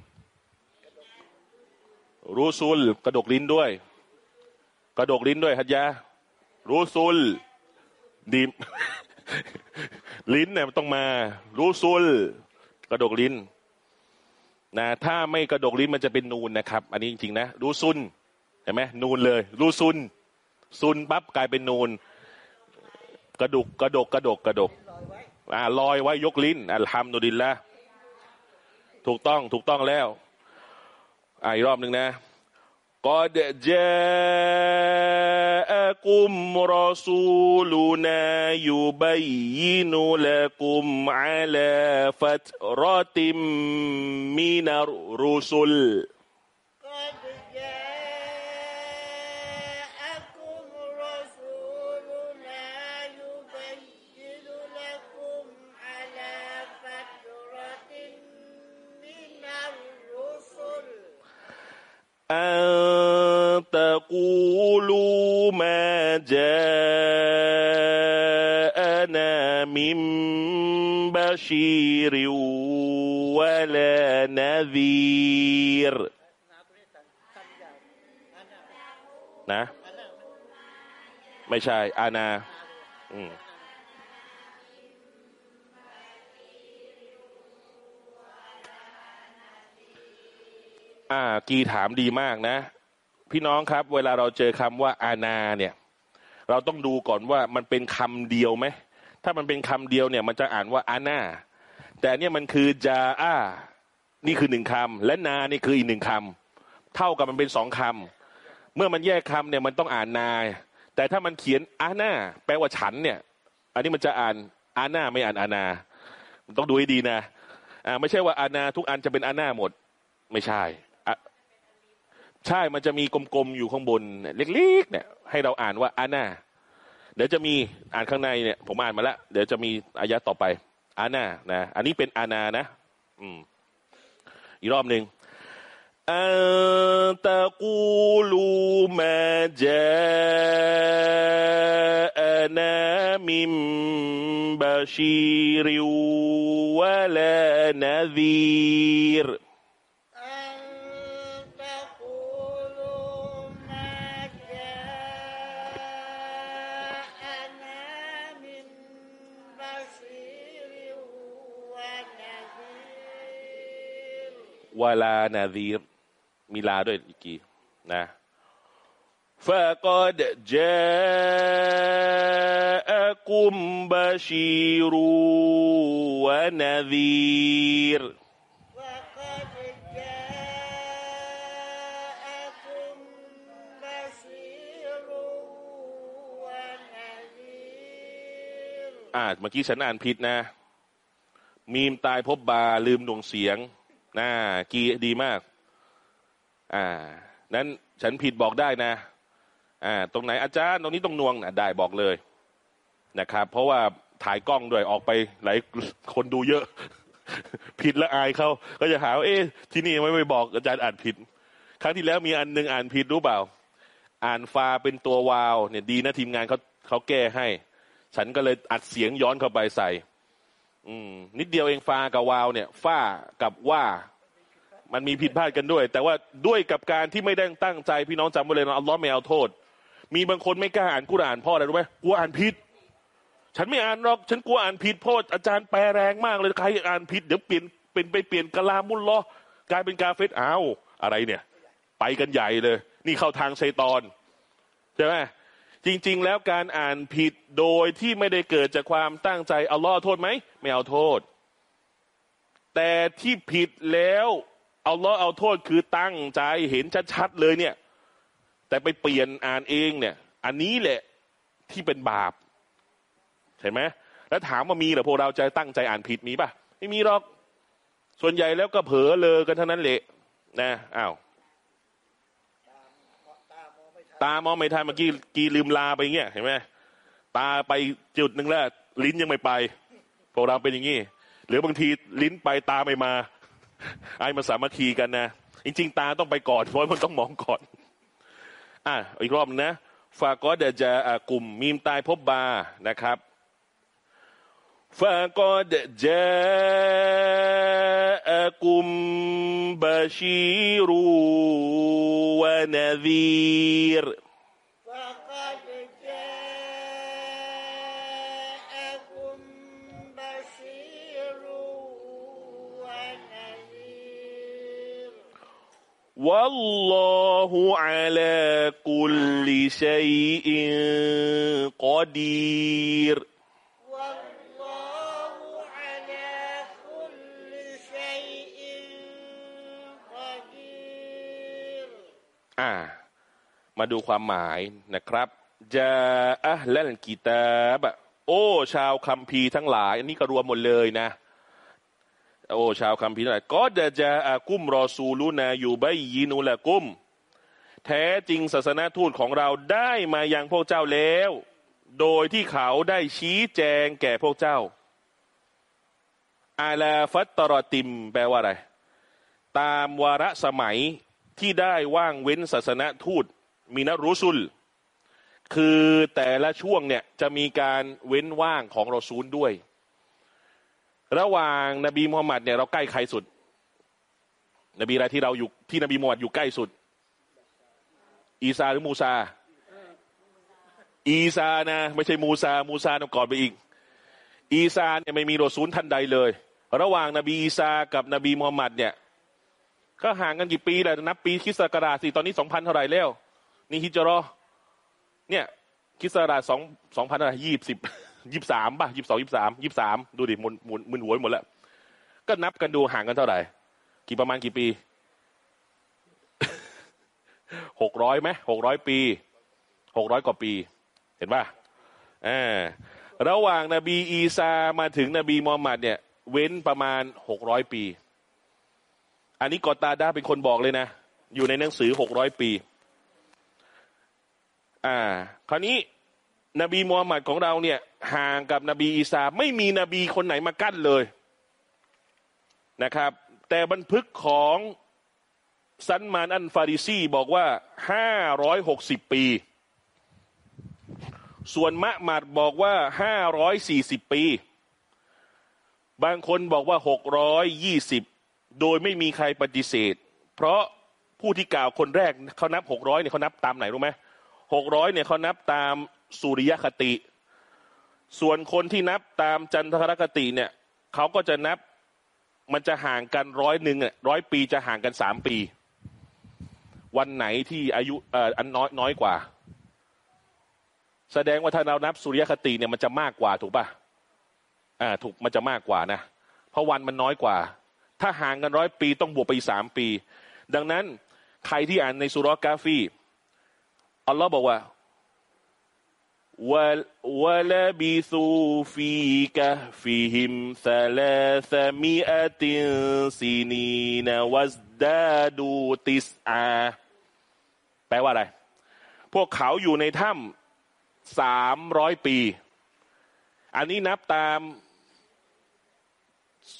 รูซุล กระดกลิ้นด้วย กระดกลิ้นด้วยฮัจยารูซุลดิมลิ้นเนี่ยมันต้องมา รูซุล กระดกลิ้นนะถ้าไม่กระดกลิ้นมันจะเป็นนูนนะครับ อันนี้จริงๆนะรูซุนเห็นไหมนูนเลย รูซุน ซุนปั๊บกลายเป็นนูน กระดุกกระดกกระดกกระดกอ่าลอยไว้ยกลิ้นอัลฮัมดุลิลละถูกต้องถูกต้องแล้ว อีกรอบหนึ่งนะกอดเจอคุมรอสูลูนายูบัยยินุลคุมอาลฟัตรอติมมีนารุสุล بشير ولا نذير นะ ไม่ใช่ อานาอืมอ่า กีถามดีมากนะ พี่น้องครับ เวลาเราเจอคำว่าอานาเนี่ย เราต้องดูก่อนว่ามันเป็นคำเดียวไหม ถ้ามันเป็นคำเดียวเนี่ย มันจะอ่านว่าอาน่าแต่เนี่ยมันคือจาอานี่คือหนึ่งคำและนานี่คืออีกหนึ่งคำเท่ากับมันเป็นสองคำเมื่อมันแยกคำเนี่ยมันต้องอ่านนา แต่ถ้ามันเขียนอาน่าแปลว่าฉันเนี่ย อันนี้มันจะอ่านอาน่าไม่อ่านอานามันต้องดูให้ดีนะอ่าไม่ใช่ว่าอานาทุกอันจะเป็นอานาหมด ไม่ใช่ใช่มันจะมีกลมๆอยู่ข้างบนเล็กๆเนี่ยให้เราอ่านว่าอาน่า เดี๋ยวจะมีอ่านข้างในเนี่ย ผมอ่านมาแล้ว เดี๋ยวจะมีอายะต่อไป อานานะ อันนี้เป็นอานานะ อืม อีกรอบหนึ่งอันตะกูลูมาจานามิมบาชีริวะลานาซีร์ วลานาดีมีลาด้วยอีกกี่นะฟะกอดเจาคุมบาชีรุวะนาดีร อ่าเมื่อกี้ฉันอ่านผิดนะ มีมตายพบบาลืมดวงเสียง น่ากีดีมาก อ่า นั้นฉันผิดบอกได้นะ อ่า ตรงไหนอาจารย์ตรงนี้ต้องนวงนะได้บอกเลยนะครับ เพราะว่าถ่ายกล้องด้วยออกไปหลายคนดูเยอะ ผิดแล้วอายเขาก็จะหาว่าเอ๊ะที่นี่ไม่ไปบอกอาจารย์อ่านผิด ครั้งที่แล้วมีอันหนึ่งอ่านผิดรู้เปล่า อ่านฟาเป็นตัววาว เนี่ยดีนะทีมงานเขาเขาแก้ให้ ฉันก็เลยอัดเสียงย้อนเข้าไปใส่ อืมนิดเดียวเองฟากับวาวเนี่ยฟ้ากับว่ามันมีผิดพลาดกันด้วย แต่ว่าด้วยกับการที่ไม่ได้ตั้งใจพี่น้องจำไว้เลยนะอัลลอฮ์ไม่เอาโทษ มีบางคนไม่กล้าอ่านกุรอานพ่ออะไรรู้ไหมกลัวอ่านผิด ฉันไม่อ่านหรอกฉันกลัวอ่านผิดเพราะอาจารย์แปลแรงมากเลยใครอ่านผิดเดี๋ยวเปลี่ยนเป็นไปเปลี่ยนกะลามุลลอกลายเป็นกาเฟสอ้าวอะไรเนี่ย ไปกันใหญ่เลย นี่เข้าทางชัยตอนใช่ไหม จริง ๆ แล้วการอ่านผิดโดยที่ไม่ได้เกิดจากความตั้งใจอัลลอฮ์โทษไหมไม่เอาโทษ แต่ที่ผิดแล้วอัลลอฮ์เอาโทษคือตั้งใจเห็นชัดๆเลยเนี่ย แต่ไปเปลี่ยนอ่านเองเนี่ย อันนี้แหละที่เป็นบาปเห็นไหมแล้วถามว่ามีเหรอพวกเราจะตั้งใจอ่านผิดมีปะไม่มีหรอก ส่วนใหญ่แล้วก็เผลอเลยกันเท่านั้นแหละนะอ้าว ตามองไม่ทันเมื่อกี้กีลืมลาไปเงี้ยเห็นไหมตาไปจุดหนึ่งแล้ว ลิ้นยังไม่ไปพวกเราเป็นอย่างนี้หรือบางทีลิ้นไปตาไม่มา ไอ้มาสามัคคีกันนะจริง ๆ ตาต้องไปก่อนเพราะมันต้องมองก่อน อะอีกรอบนะฟากอดจะกลุ่มมีมตายพบบานะครับ فقد جاءكم بشير ونذير. فقد جاءكم بشير ونذير. والله على كل شيء قدير. อ่า มาดูความหมายนะครับจาอะห์ลัลกิตาบะโอ้ ชาวคัมภีร์ทั้งหลาย อันนี้ก็รวมหมดเลยนะ โอ้ชาวคัมภีร์ทั้งหลายก็จะจาอากุมรอซูลูนาอยู่ใบยินุละกุม แท้จริงศาสนาทูตของเราได้มายังพวกเจ้าแล้ว โดยที่เขาได้ชี้แจงแก่พวกเจ้าอาลาฟัตตรอติม แปลว่าอะไร ตามวาระสมัย ที่ได้ว่างเว้นศาสนาทูตมีนรุสุล คือแต่ละช่วงเนี่ยจะมีการเว้นว่างของรอซูลด้วย ระหว่างนบีมุฮัมมัดเนี่ยเราใกล้ใครสุด นบีอะไรที่เราอยู่ที่นบีมุฮัมมัดอยู่ใกล้สุด อีซาหรือมูซา อีซานะ ไม่ใช่มูซา มูซาต้องก่อนไปอีก อีซาเนี่ยไม่มีรอซูลท่านใดเลย ระหว่างนบีอีซากับนบีมุฮัมมัดเนี่ย ก็ห่างกันกี่ปีแหละนับปีคริสต์ศักราชสิตอนนี้สองพันเท่าไหร่แล้ว นี่ฮิจรอเนี่ยคริสต์ศักราชสองสองพันอะไรยี่สิบยี่สามป่ะยี่สองยี่สามยี่สามดูดิมุนหมุนมึนหัวหมดแล้ว ก็นับกันดูห่างกันเท่าไหร่ กี่ประมาณกี่ปีหกร้อยไหมหกร้อยปีหกร้อยกว่าปี เห็นป่ะอ่าระหว่างนบีอีซามาถึงนบีมูฮัมมัดเนี่ย เว้นประมาณหกร้อยปี อันนี้กอตาดาเป็นคนบอกเลยนะ อยู่ในหนังสือหกร้อยปี อ่า คราวนี้ นบีมูฮัมมัดของเราเนี่ย ห่างกับนบีอีสาไม่มีนบีคนไหนมากั้นเลยนะครับ แต่บันทึกของซันมานอันฟาริซีบอกว่าห้าร้อยหกสิบปี ส่วนมะหมัดบอกว่าห้าร้อยสี่สิบปี บางคนบอกว่าหกร้อยยี่สิบ โดยไม่มีใครปฏิเสธ เพราะผู้ที่กล่าวคนแรกเขานับหกร้อยเนี่ยเขานับตามไหนรู้ไหมหกร้อยเนี่ยเขานับตามสุริยคติ ส่วนคนที่นับตามจันทรคติเนี่ยเขาก็จะนับมันจะห่างกันร้อยหนึ่งอะร้อยปีจะห่างกันสามปี วันไหนที่อายุเอ่ออันน้อยน้อยกว่า แสดงว่าถ้าเรานับสุริยคติเนี่ยมันจะมากกว่าถูกป่ะอ่าถูกมันจะมากกว่านะ เพราะวันมันน้อยกว่า ถ้าห่างกันร้อยปีต้องบวกไปสามปี ดังนั้นใครที่อ่านในสุรกาฟีอัลลอฮ์บอกว่าวะวะลบิซูฟีกะฟีหิมซาลาสมีอัตินซีนีนวัสดาดูติสอาแปลว่าอะไร พวกเขาอยู่ในถ้ำสามร้อยปี อันนี้นับตาม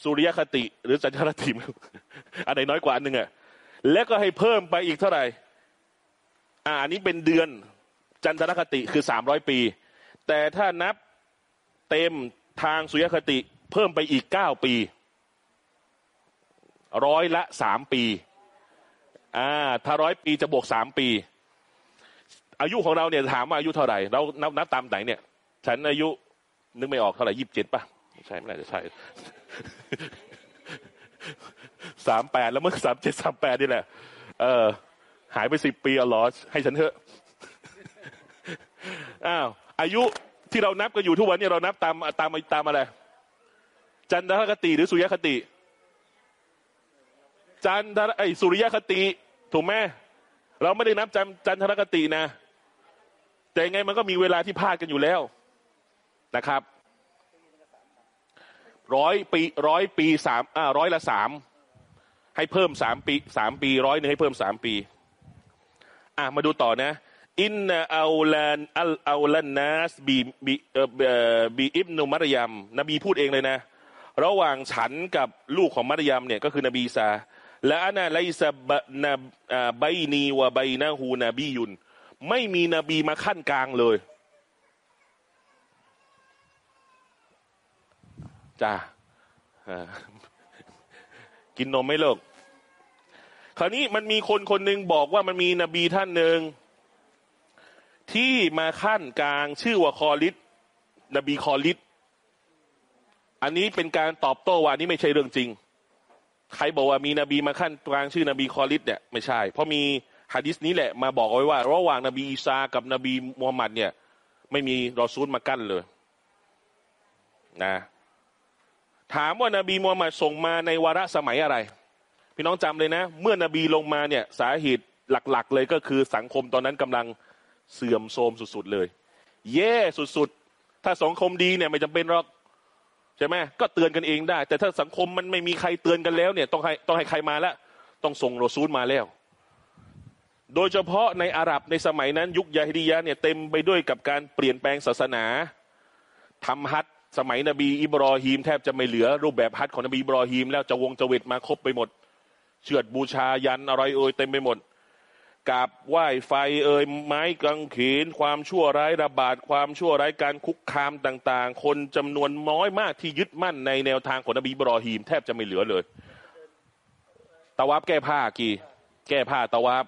สุริยคติหรือจันทรคติอันไหนน้อยกว่าอันหนึ่งอะแล้วก็ให้เพิ่มไปอีกเท่าไหร่อ่าอันนี้เป็นเดือนจันทรคติคือสามร้อยปี แต่ถ้านับเต็มทางสุริยคติเพิ่มไปอีกเก้าปี ร้อยละสามปีอ่าถ้าร้อยปีจะบวกสามปี อายุของเราเนี่ยถามว่าอายุเท่าไหร่ เรานับนับตามไหนเนี่ย ฉันอายุนึกไม่ออกเท่าไหร่ยี่สิบเจ็ดป่ะ ใช่ไม่น่าจะใช่สามแปดแล้วเมื่อสามเจ็ดสามแปดนี่แหละ เออ หายไปสิบปีอะลอสให้ฉันเถอะอ้าวอายุที่เรานับกันอยู่ทุกวันเนี่ยเรานับตามตามตามอะไร จันทรคติหรือสุริยคติ จันทรไอสุริยคติ ถูกไหมเราไม่ได้นับจันจันทรคตินะ แต่ยังไงมันก็มีเวลาที่พลาดกันอยู่แล้วนะครับ ร้อยปีร้อยปีสามอ่าร้อยละสามให้เพิ่มสามปีสามปีร้อยหนึ่งให้เพิ่มสามปี อะมาดูต่อนะ อินนาอัลลันอัลอัลลันนัสบีบีเอ่อบีอิบนุมารยมนบีพูดเองเลยนะ ระหว่างฉันกับลูกของมารยมเนี่ยก็คือนบีอีสาและอานาไลซาบะนาอ่าไบนีวะไบนาฮูนบียุน ไม่มีนบีมาขั้นกลางเลย จ้ากินนมไม่เลิกคราวนี้มันมีคนคนหนึ่งบอกว่ามันมีนบีท่านหนึ่งที่มาคั่นกลางชื่อว่าคอลิดนบีคอลิดอันนี้เป็นการตอบโต้ว่าอันนี้ไม่ใช่เรื่องจริง ใครบอกว่ามีนบีมาคั่นกลางชื่อนบีคอลิดเนี่ยไม่ใช่ เพราะมีฮะดิษนี้แหละมาบอกเอาไว้ว่า ระหว่างนบีอีสากับนบีมูฮัมหมัดเนี่ย ไม่มีรอซูลมากั้นเลย นะ ถามว่านบีมูฮัมหมัดส่งมาในวาระสมัยอะไร พี่น้องจำเลยนะ เมื่อนบีลงมาเนี่ยสาเหตุหลักๆ เลยก็คือสังคมตอนนั้นกำลังเสื่อมโทรมสุดๆเลย แย่สุดๆ ถ้าสังคมดีเนี่ยไม่จำเป็นหรอกใช่ไหมก็เตือนกันเองได้ แต่ถ้าสังคมมันไม่มีใครเตือนกันแล้วเนี่ยต้องให้ต้องให้ใครมาแล้วต้องส่งโรซูลมาแล้ว โดยเฉพาะในอาหรับในสมัยนั้น ยุคยาฮิดียะเนี่ยเต็มไปด้วยกับการเปลี่ยนแปลงศาสนาทำฮัท สมัยนบีอิบรอฮีมแทบจะไม่เหลือรูปแบบฮัทของนบีอิบรอฮีมแล้วจะวงจะเวทมาครบไปหมด เชือดบูชายันอะไรเอ่ยเต็มไปหมดกับไหว้ไฟเอ่ยไม้กางเขนความชั่วร้ายระบาดความชั่วร้ายการคุกคามต่าง ๆ คนจำนวนน้อยมากที่ยึดมั่นในแนวทางของนบีบรอฮีม แทบจะไม่เหลือเลยตะวับแก้ผ้ากี่ แก้ผ้าตะวับ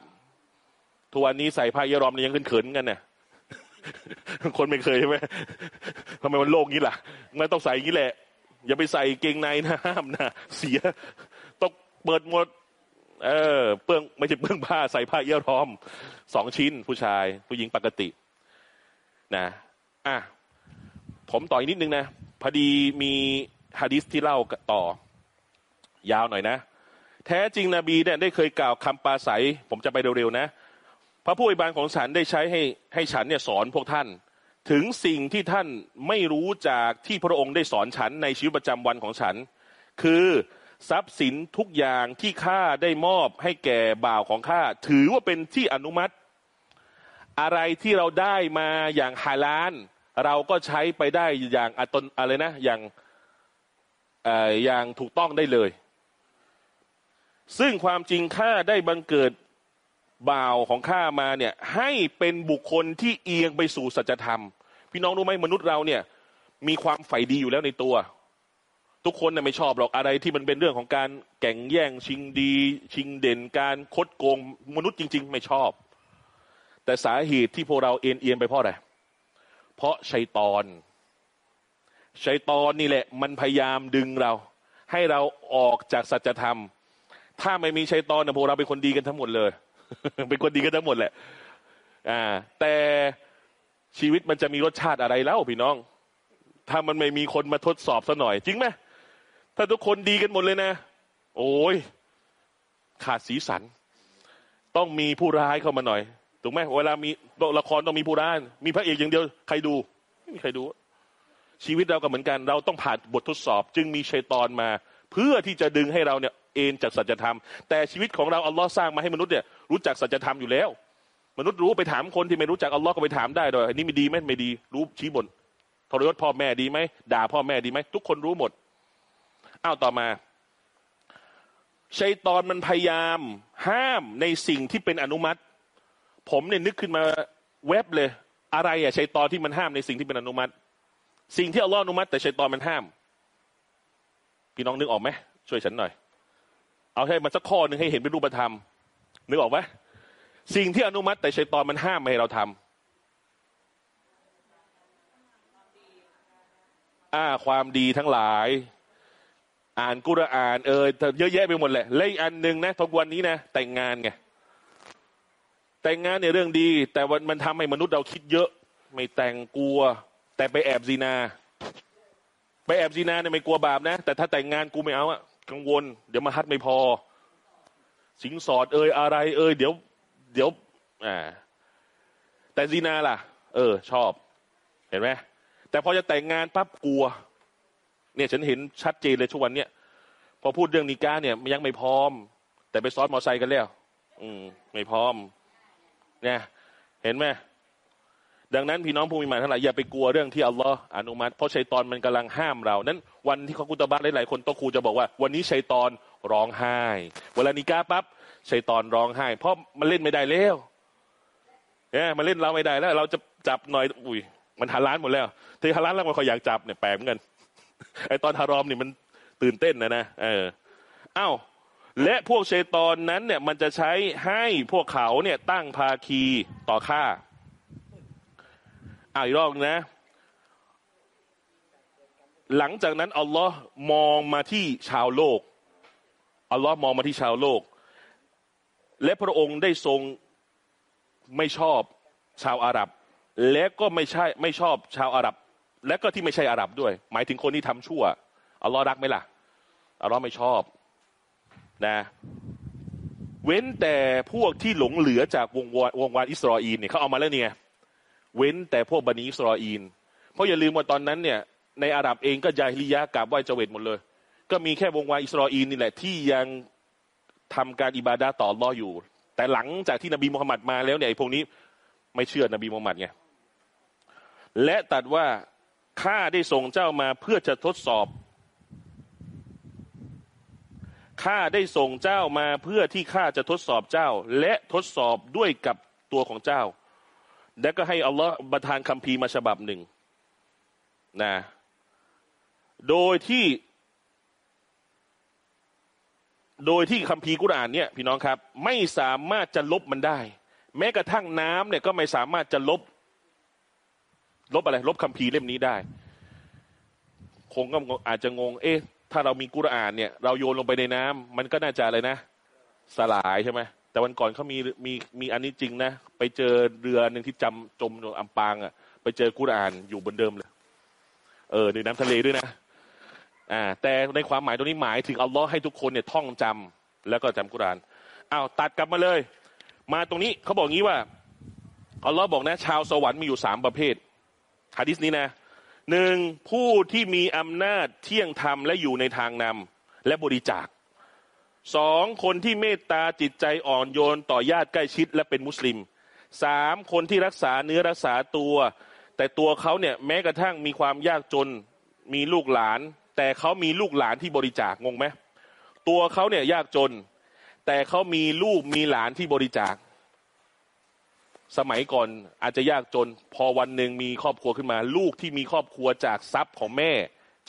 ทุกวันนี้ใส่ผ้าเยรอมยังขึ้นเขินกันเนี่ย คนไม่เคยใช่ไหมทำไมมันโลกงี้ล่ะมันต้องใส่อย่างนี้แหละ อย่าไปใส่เกงในนะห้ามนะเสียต้องเปิดหมด เออ เปลืองไม่ใช่เปลืองผ้าใส่ผ้าเยี่ยวรอมสองชิ้น ผู้ชาย ผู้หญิงปกติ นะอะผมต่ออีกนิดนึงนะพอดีมีฮะดิษที่เล่าต่อ ยาวหน่อยนะ แท้จริงนบีเนี่ยได้เคยกล่าวคำปาศัย ผมจะไปเร็วๆนะ พระผู้อวยบานของฉันได้ใช้ให้ให้ฉันเนี่ยสอนพวกท่าน ถึงสิ่งที่ท่านไม่รู้จากที่พระองค์ได้สอนฉันในชีวิตประจำวันของฉัน คือทรัพย์สินทุกอย่างที่ข้าได้มอบให้แก่บ่าวของข้าถือว่าเป็นที่อนุมัติ อะไรที่เราได้มาอย่างฮาลาน เราก็ใช้ไปได้อย่างอตนอะไรนะอย่างเอ่ออย่างถูกต้องได้เลย ซึ่งความจริงข้าได้บังเกิด บ่าวของข้ามาเนี่ยให้เป็นบุคคลที่เอียงไปสู่สัจธรรม พี่น้องรู้ไหมมนุษย์เราเนี่ย มีความใฝ่ดีอยู่แล้วในตัว ทุกคนน่ะไม่ชอบหรอกอะไรที่มันเป็นเรื่องของการแข่งแย่งชิงดี ชิงเด่นการคดโกงมนุษย์จริง ๆ ไม่ชอบ แต่สาเหตุที่พวกเราเอ็นเอียงไปเพราะอะไรเพราะชัยตอนชัยตอนนี่แหละ มันพยายามดึงเรา ให้เราออกจากสัจธรรม ถ้าไม่มีชัยตอนนะพวกเราเป็นคนดีกันทั้งหมดเลย เป็นคนดีกันทั้งหมดแหละ อ่า แต่ชีวิตมันจะมีรสชาติอะไรแล้วพี่น้อง ถ้ามันไม่มีคนมาทดสอบซะหน่อย จริงไหมถ้าทุกคนดีกันหมดเลยนะ โอ้ยขาดสีสัน ต้องมีผู้ร้ายเข้ามาหน่อยถูกไหมเวลามีละครต้องมีผู้ร้าย มีพระเอกอย่างเดียว ใครดูไม่มีใครดู ชีวิตเราก็เหมือนกัน เราต้องผ่านบททดสอบ จึงมีชัยตอนมา เพื่อที่จะดึงให้เราเนี่ยเอ็นจากสัจธรรม แต่ชีวิตของเราอัลลอฮ์สร้างมาให้มนุษย์เนี่ย รู้จักสัจธรรมอยู่แล้ว มนุษย์รู้ไปถามคนที่ไม่รู้จักอัลลอฮ์ก็ไปถามได้ด้วยอันนี้ไม่ดีไหมไม่ดี รู้ชี้บนทรยศพ่อแม่ดีไหมด่าพ่อแม่ดีไหมทุกคนรู้หมดอ้าวต่อมาชัยตอนมันพยายามห้ามในสิ่งที่เป็นอนุมัติ ผมเนี่ยนึกขึ้นมาเว็บเลย อะไรอะชัยตอนที่มันห้ามในสิ่งที่เป็นอนุมัติ สิ่งที่อัลลอฮ์อนุมัติ แต่ชัยตอนมันห้าม พี่น้องนึกออกไหมช่วยฉันหน่อย เอาให้มันสักข้อหนึ่งให้เห็นเป็นรูปธรรม นึกออกไหมสิ่งที่อนุมัติแต่ชัยตอนมันห้ามไม่ให้เราทำอ่าความดีทั้งหลาย อ่านกุรอานเออเยอะแยะไปหมดแหละและอีกอันหนึ่งนะทุกวันนี้นะแต่งงานไงแต่งงานในเรื่องดี แต่วันมันทำให้มนุษย์เราคิดเยอะ ไม่แต่งกลัว แต่ไปแอบซีนา ไปแอบซีนาเนี่ยไม่กลัวบาปนะ แต่ถ้าแต่งงานกูไม่เอาอะกังวล เดี๋ยวมาฮัดไม่พอ สิงสอดเอ่ยอะไร เอ่ยเดี๋ยว เดี๋ยวอ่าแต่ซีนาล่ะ เออ ชอบ เห็นไหมแต่พอจะแต่งงานปั๊บกลัว เนี่ยฉันเห็นชัดเจนเลยทุกวันเนี่ยพอพูดเรื่องนิก้าเนี่ยยังไม่พร้อม แต่ไปซ้อนมอไซค์กันแล้ว อืม ไม่พร้อม เนี่ย เห็นไหมดังนั้นพี่น้องผู้มีหมายทั้งหลายอย่าไปกลัวเรื่องที่อัลลอฮ์อนุมัติเพราะชัยตอนมันกำลังห้ามเรา นั้นวันที่เขากุตบัตหลายๆคนโตครูจะบอกว่า วันนี้ชัยตอน ร้องไห้ เวลานิกาปั๊บชัยตอนร้องไห้ เพราะมันเล่นไม่ได้แล้วเนี่ยมันเล่นเราไม่ได้แล้ว เราจะจับหน่อย อุ้ยมันฮาลานหมดแล้วที่ฮาลานแล้วมันคอยอยากจับเนี่ยแปลกเหมือนกันไอตอนฮารอมนี่มันตื่นเต้นนะนะเอออ้าวและพวกชัยตอนนั้นเนี่ยมันจะใช้ให้พวกเขาเนี่ยตั้งภาคีต่อข้าอ่าอีกรอบนะ หลังจากนั้นอัลลอฮ์มองมาที่ชาวโลก อัลลอฮ์มองมาที่ชาวโลก และพระองค์ได้ทรงไม่ชอบชาวอาหรับ และก็ไม่ใช่ไม่ชอบชาวอาหรับ และก็ที่ไม่ใช่อาหรับด้วย หมายถึงคนที่ทำชั่วอัลลอฮ์รักไหมล่ะอัลลอฮ์ไม่ชอบนะ เว้นแต่พวกที่หลงเหลือจากวงวานวงวานอิสราเอลเนี่ยเขาเอามาแล้วเนี่ยเว้นแต่พวกบันิอิสราเอลเพราะอย่าลืมว่าตอนนั้นเนี่ยในอาหรับเองก็ยาฮิลิยะกราบไหว้เจเวตหมดเลย ก็มีแค่วงวานอิสราเอลนี่แหละที่ยังทำการอิบาดาต่อรออยู่ แต่หลังจากที่นบีมุฮัมมัดมาแล้วเนี่ยไอ้พวกนี้ไม่เชื่อนบีมุฮัมมัดไงและตัดว่าข้าได้ส่งเจ้ามาเพื่อจะทดสอบข้าได้ส่งเจ้ามาเพื่อที่ข้าจะทดสอบเจ้า และทดสอบด้วยกับตัวของเจ้า แล้วก็ให้อัลลอฮ์ประทานคัมภีร์มาฉบับหนึ่งนะโดยที่ โดยที่คัมภีร์กุรอานเนี่ยพี่น้องครับ ไม่สามารถจะลบมันได้ แม้กระทั่งน้ำเนี่ยก็ไม่สามารถจะลบ ลบอะไร ลบคัมภีร์เล่มนี้ได้ คงก็อาจจะงง เอ๊ะ ถ้าเรามีกุรอานเนี่ย เราโยนลงไปในน้ำมันก็น่าจะอะไรนะ สลายใช่ไหมแต่วันก่อนเขามีมีมีอันนี้จริงนะ ไปเจอเรือหนึ่งที่จำจมอยู่อัมปางอะ่ะ ไปเจอกุรอานอยู่บนเดิมเลย เออในน้ำทะเลด้วยนะ อ่าแต่ในความหมายตรงนี้หมายถึงอัลลอฮ์ให้ทุกคนเนี่ยท่องจำแล้วก็จำกุรานอ้าวตัดกลับมาเลย มาตรงนี้เขาบอกงี้ว่าอัลลอฮ์บอกนะ ชาวสวรรค์มีอยู่สามประเภทฮะดิษนี้นะหนึ่งผู้ที่มีอำนาจเที่ยงธรรมและอยู่ในทางนำและบริจาคสองคนที่เมตตาจิตใจอ่อนโยนต่อญาติใกล้ชิดและเป็นมุสลิมสามคนที่รักษาเนื้อรักษาตัว แต่ตัวเขาเนี่ยแม้กระทั่งมีความยากจนมีลูกหลาน แต่เขามีลูกหลานที่บริจาคงงไหมตัวเขาเนี่ยยากจน แต่เขามีลูกมีหลานที่บริจาค สมัยก่อนอาจจะยากจน พอวันหนึ่งมีครอบครัวขึ้นมา ลูกที่มีครอบครัวจากทรัพย์ของแม่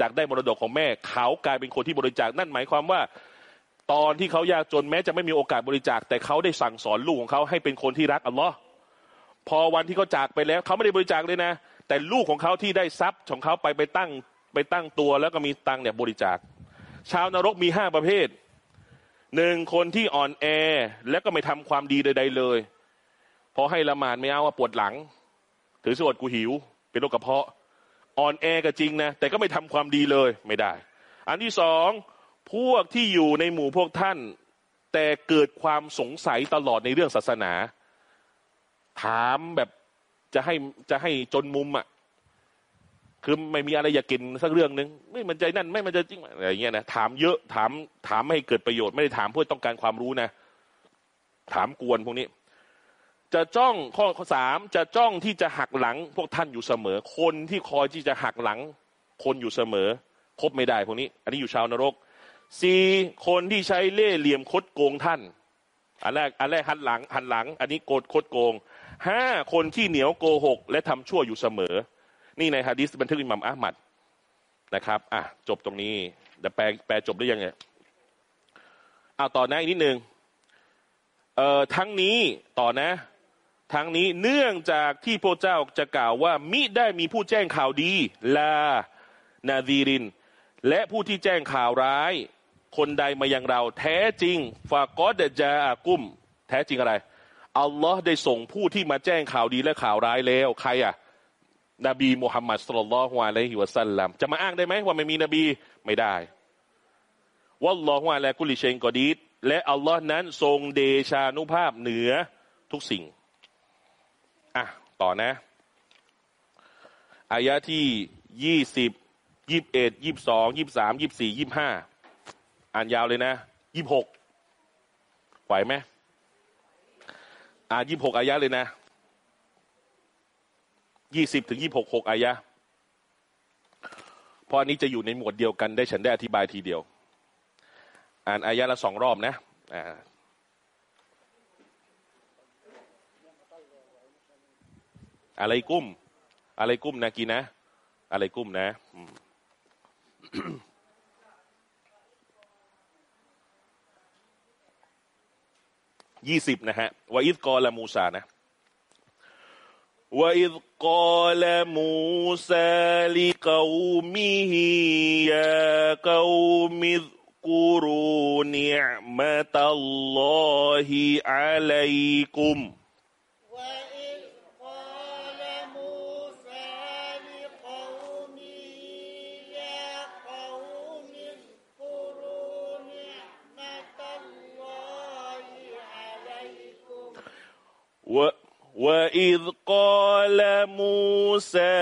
จากได้มรดกของแม่ เขากลายเป็นคนที่บริจาคนั่นหมายความว่า ตอนที่เขายากจนแม้จะไม่มีโอกาสบริจาค แต่เขาได้สั่งสอนลูกของเขาให้เป็นคนที่รักอัลลอฮ์พอวันที่เขาจากไปแล้วเขาไม่ได้บริจาคเลยนะ แต่ลูกของเขาที่ได้ทรัพย์ของเขาไปไปตั้ง ไปตั้งตัวแล้วก็มีตังเนี่ยบริจาค ชาวนรกมีห้าประเภทหนึ่งคนที่อ่อนแอแล้วก็ไม่ทำความดีใด ๆ เลย พอให้ละหมาดไม่เอาว่าปวดหลัง ถือสวดกูหิว เป็นโรคกระเพาะ อ่อนแอก็จริงนะ แต่ก็ไม่ทำความดีเลยไม่ได้ อันที่สองพวกที่อยู่ในหมู่พวกท่าน แต่เกิดความสงสัยตลอดในเรื่องศาสนา ถามแบบจะให้จะให้จนมุมอะ่ะ คือไม่มีอะไรอยากกินสักเรื่องหนึ่งไม่มันใจนั่นไม่มันจะจริงอะไรเงี้ยนะถามเยอะถามถามไม่ให้เกิดประโยชน์ไม่ได้ถามเพื่อต้องการความรู้นะ ถามกวนพวกนี้ จะจ้องข้อสามจะจ้องที่จะหักหลัง พวกท่านอยู่เสมอ คนที่คอยที่จะหักหลัง คนอยู่เสมอคบไม่ได้พวกนี้ อันนี้อยู่ชาวนรกสี่คนที่ใช้เล่ห์เหลี่ยมคดโกงท่านอันแรกอันแรกหันหลังหันหลัง อันนี้โกดคดโกงห้าคนที่เหนียวโกหก และทำชั่วอยู่เสมอ นี่ในฮะดิษบันทึกอิหมัมอามัดนะครับอะจบตรงนี้เดี๋ยวแปลแปลจบได้ยังไงเอาต่อนะอีกนิดนึงเอ่อทั้งนี้ต่อนะ ทั้งนี้เนื่องจากที่พระเจ้าจะกล่าวว่า มิได้มีผู้แจ้งข่าวดี ลา นาดีริน และผู้ที่แจ้งข่าวร้าย คนใดมายังเรา แท้จริงฟากอดเดจาอากุม แท้จริงอะไรอัลลอฮ์ได้ส่งผู้ที่มาแจ้งข่าวดีและข่าวร้ายแล้ว ใครอะ นบีมุฮัมมัดสุลลัลฮวาอะลัยฮิวะสัลลัมจะมาอ้างได้ไหมว่าไม่มีนบีไม่ได้วัลลอฮวาและกุลิเชงกอดีดและอัลลอฮ์นั้นทรงเดชานุภาพเหนือทุกสิ่งอะต่อนะอายะที่ยี่สิบยี่บเอ็ดยี่บสองยี่บสามยี่บสี่ยี่บห้าอ่านยาวเลยนะยี่บหกไหวไหมอ่ายี่บหกอายะเลยนะ ยี่สิบถึงยี่หกหกอายะเพราะอันนี้จะอยู่ในหมวดเดียวกันได้ฉันได้อธิบายทีเดียว อ่านอายะละสองรอบนะอ่า อะไรกุ้ม อะไรกุ้มนะกีนะ อะไรกุ้มนะยี่สิบนะฮะวะอิดกอละมูซานะ وإذ قال موسى لقومه يا قوم اذكروا نعمة الله عليكم وإذ قال موسى لقومه يا قوم اذكروا نعمة الله عليكم وإذ قال موسى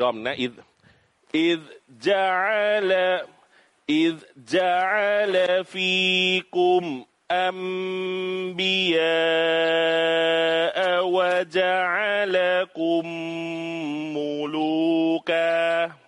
إرامنا إذ إذ جعل إذ جعل فيكم أنبياء وجعلكم ملوكاً.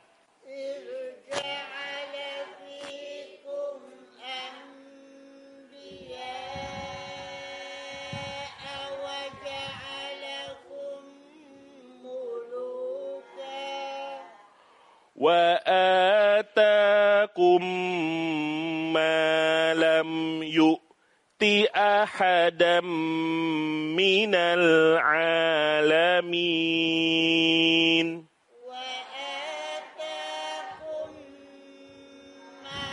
أحدا من العالمين. وآتاكم ما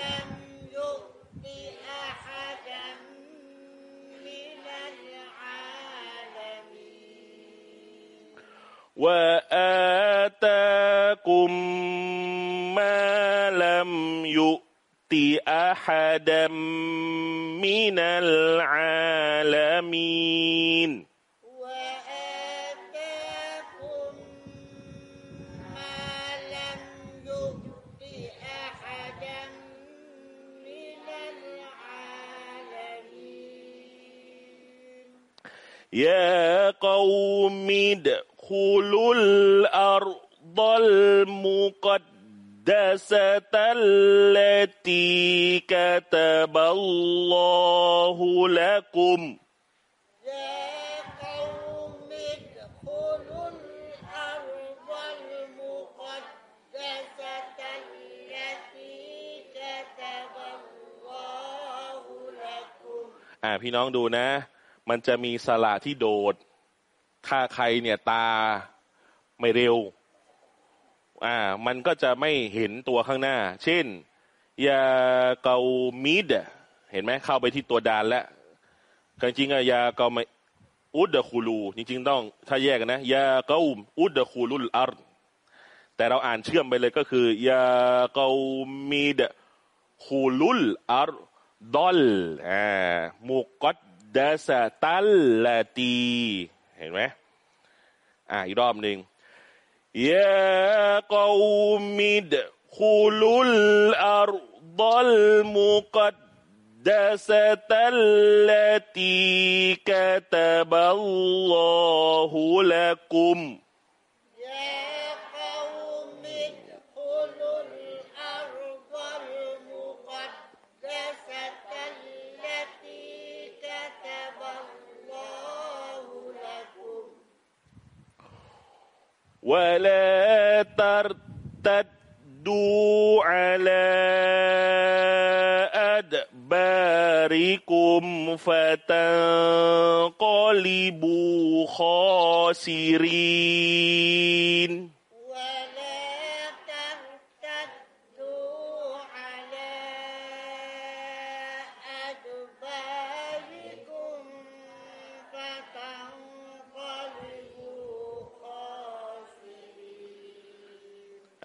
لم يؤت أحدا من العالمين. وآتاكم أحدا من العالمين. وآتاكم ما لم يؤت أحدا من العالمين. يا قوم ادخلوا الأرض المقدسة. التي كتب الله لكم يا قوم ادخلوا الأرض المقدسة التي كتب الله لكم อ่าพี่น้องดูนะ มันจะมีสระที่โดด ถ้าใครเนี่ยตาไม่เร็ว อ่า มันก็จะไม่เห็นตัวข้างหน้า เช่นยาเกามิดเห็นไหมเข้าไปที่ตัวดานแล้วจริงๆอะยาเกาไม่อุดคูลู จริง ๆ ต้อง ถ้าแยกกันนะยาเกาอุดคูลุลอาร์แต่เราอ่านเชื่อมไปเลยก็คือยาเกามิดคูลุลอาร์ดอลอ่ามุกดดาสตัลลาตี เห็นไหมอ่าอีกรอบหนึ่ง يا قوم ادخلوا الأرض المقدسة التي كتب الله لكم. يا ولا ترتدوا على أدباركم فتنقلبوا خاسرين.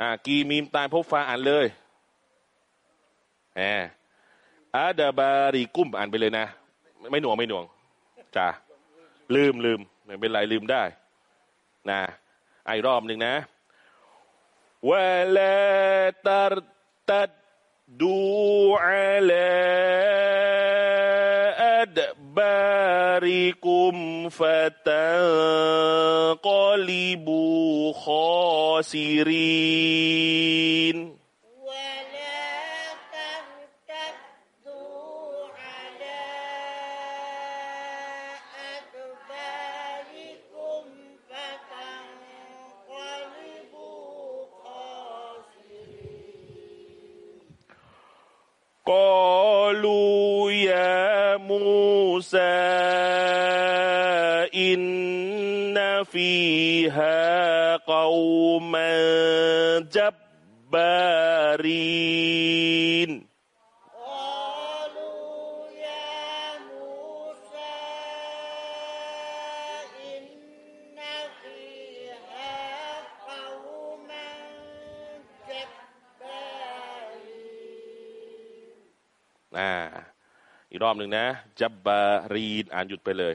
อ่า กีมีมตายพบฟ้าอ่านเลยแหมอาดาบาริกุ้มอ่านไปเลยนะ ไม่หน่วงไม่หน่วงจ้าลืมลืมไม่เป็นไรลืมได้นะไอะอีกรอบหนึ่งนะวะลาตัรตัดดูอาลอัดบาริกุมฟะ تنقلبوا خاسرين ولا ترتدوا على أدباركم فتنقلبوا خاسرين قالوا يا موسى فيها قوما جبارين قالوا يا موسى إن فيها قوما جبارين อ่า อีกรอบหนึ่งนะ จับบารีน อ่านหยุดไปเลย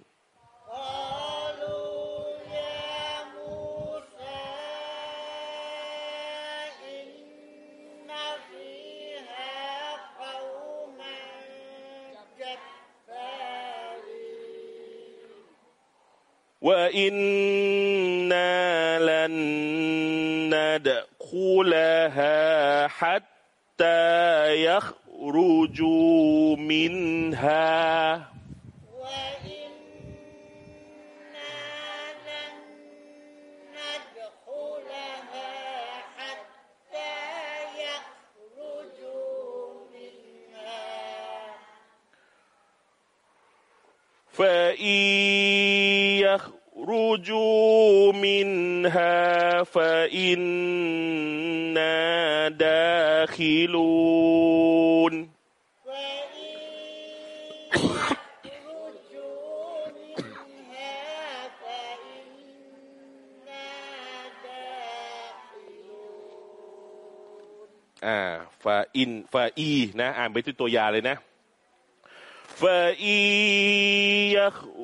وإنا لن ندخلها حتى يخرجوا منها يخرجوا منها فإنا داخلون وإن يخرجوا منها فإنا داخلون อ่าฟาอินฟาอีนะ อ่านไปที่ตัวยาเลยนะฟา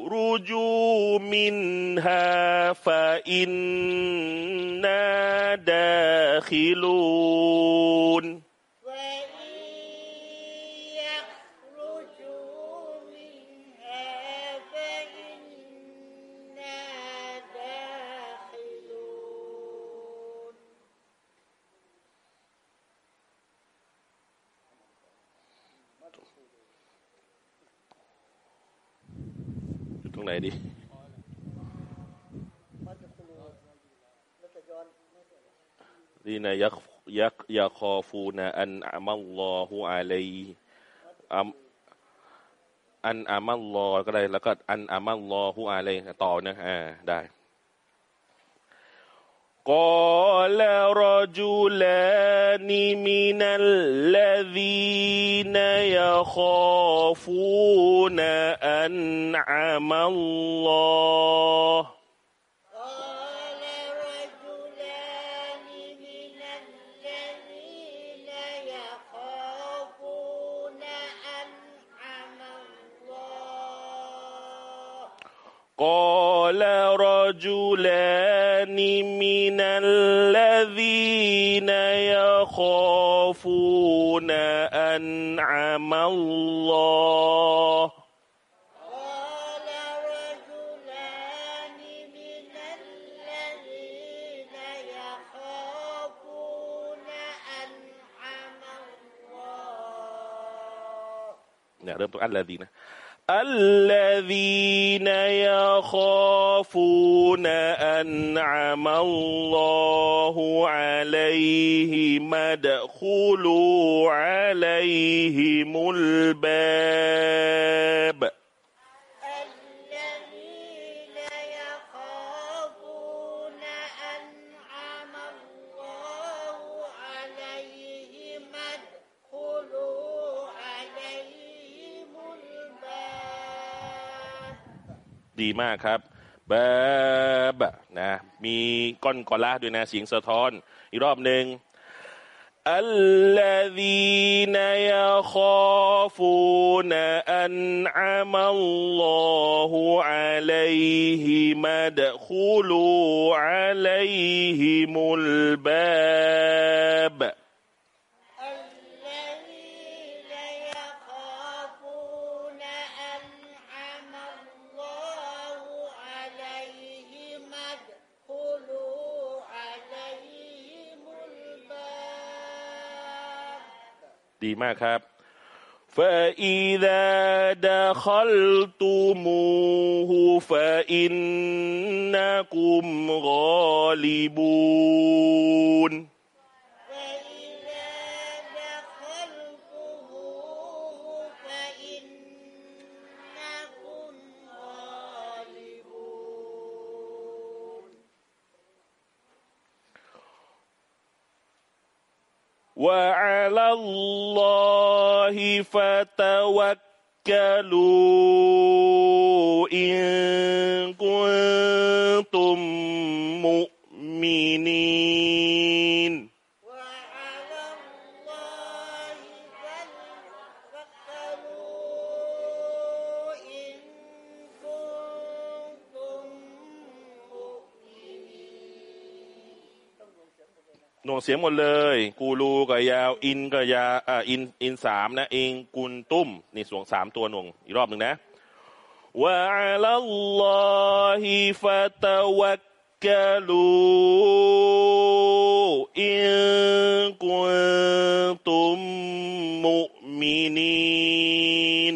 อียัครู ไหนดีดีนะยักยักยาคอฟูนะอันอามัลลอฮุอะลัยอัมอันอามัลลอฮ์ก็ได้แล้วก็อันอามัลลอฮุอะลัยต่อนะอ่าได้ قال رجلان من الذين يخافون أنعم الله. قال رجلان من الذين يخافون أنعم الله. قال رجلان من الذين يخافون أنعم الله. เนี่ الذين يخافون أنعم الله عليهم ادخلوا عليهم الباب. ดีมากครับแบบนะมีก้อนกอละด้วยนะเสียงสะท้อน อีกรอบหนึ่ง الذين يخافون أنعم الله عليهم ادخلوا عليهم الباب ดีมากครับ فإذا دخلتموه فإنكم غالبون وعلى الله فتوكلوا إن كنتم مؤمنين. สียงหมดเลย กูรูกับยาว อินกับยาอ่าอินอินสามนะเองกุนตุ้มนี่สวงสามตัวหน่วงอีกรอบหนึ่งนะวะอัลลอฮิฟะตะวักกะลูอินกุนตุมมุมินีน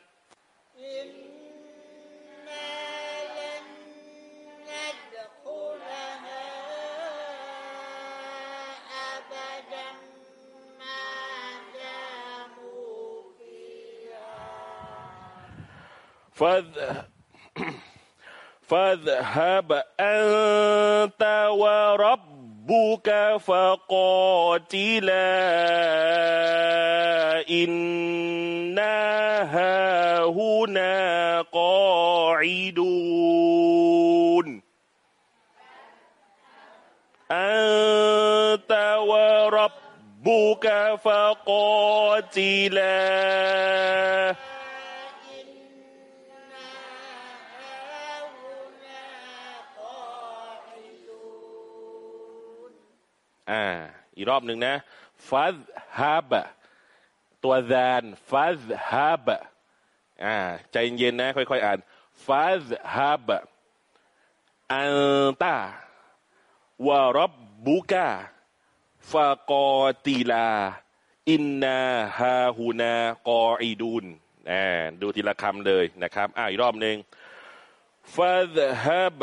فاذهب أنت وربك فقاتلا إنا هاهنا قاعدون. أنت وربك فقاتلا อ่า อีกรอบหนึ่งนะฟัซฮับตัวแซนฟัซฮับอ่า ใจเย็นๆนะ ค่อยๆอ่านฟัซฮับอันตาวะรับบุกาฟากอตีลา อินนาฮาฮูนากออีดูนอ่าดูทีละคำเลยนะครับ อ่าอีกรอบหนึ่งฟัซฮับ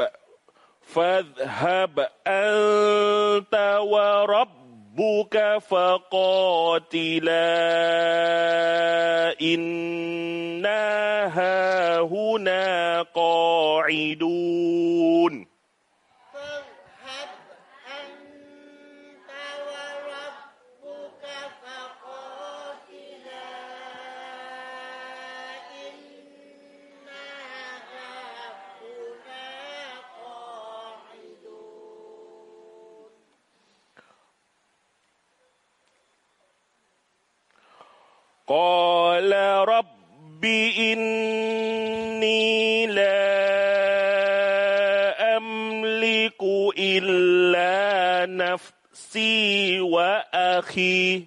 فاذهب أنت وربك فقاتلا. إنا هاهنا قاعدون. قال رب إني لا أملك إلا نفسي وأخي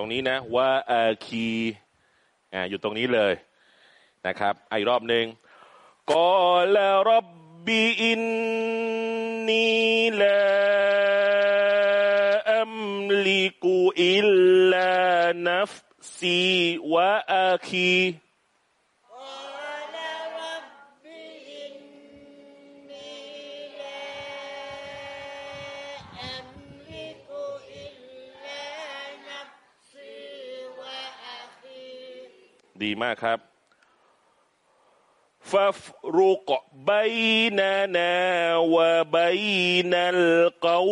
ตรงนี้นะوأخيอ่าอยู่ตรงนี้เลยนะครับอีกรอบหนึ่งقال رب إني لا أملك إلا نفسي وأخي ดีมากครับฟาฟรุกบัยนานาวะบัยนัลกาว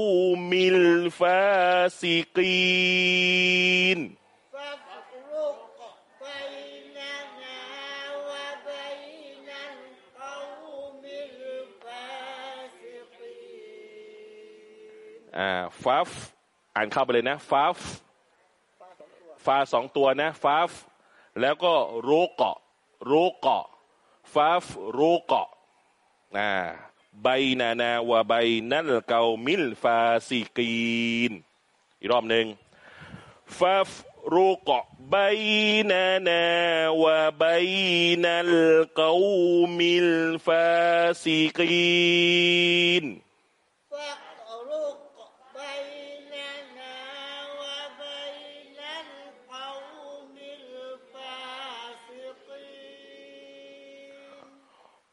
มิลฟาสิกินอ่าฟัฟอ่านเข้าไปเลยนะฟัฟฟาสองตัวนะฟัฟฟ แล้วก็رق رق فافرقอ่าبيننا وبين القوم الفاسقينอีกรอบหนึ่งفافرق بيننا وبين القوم الفاسقين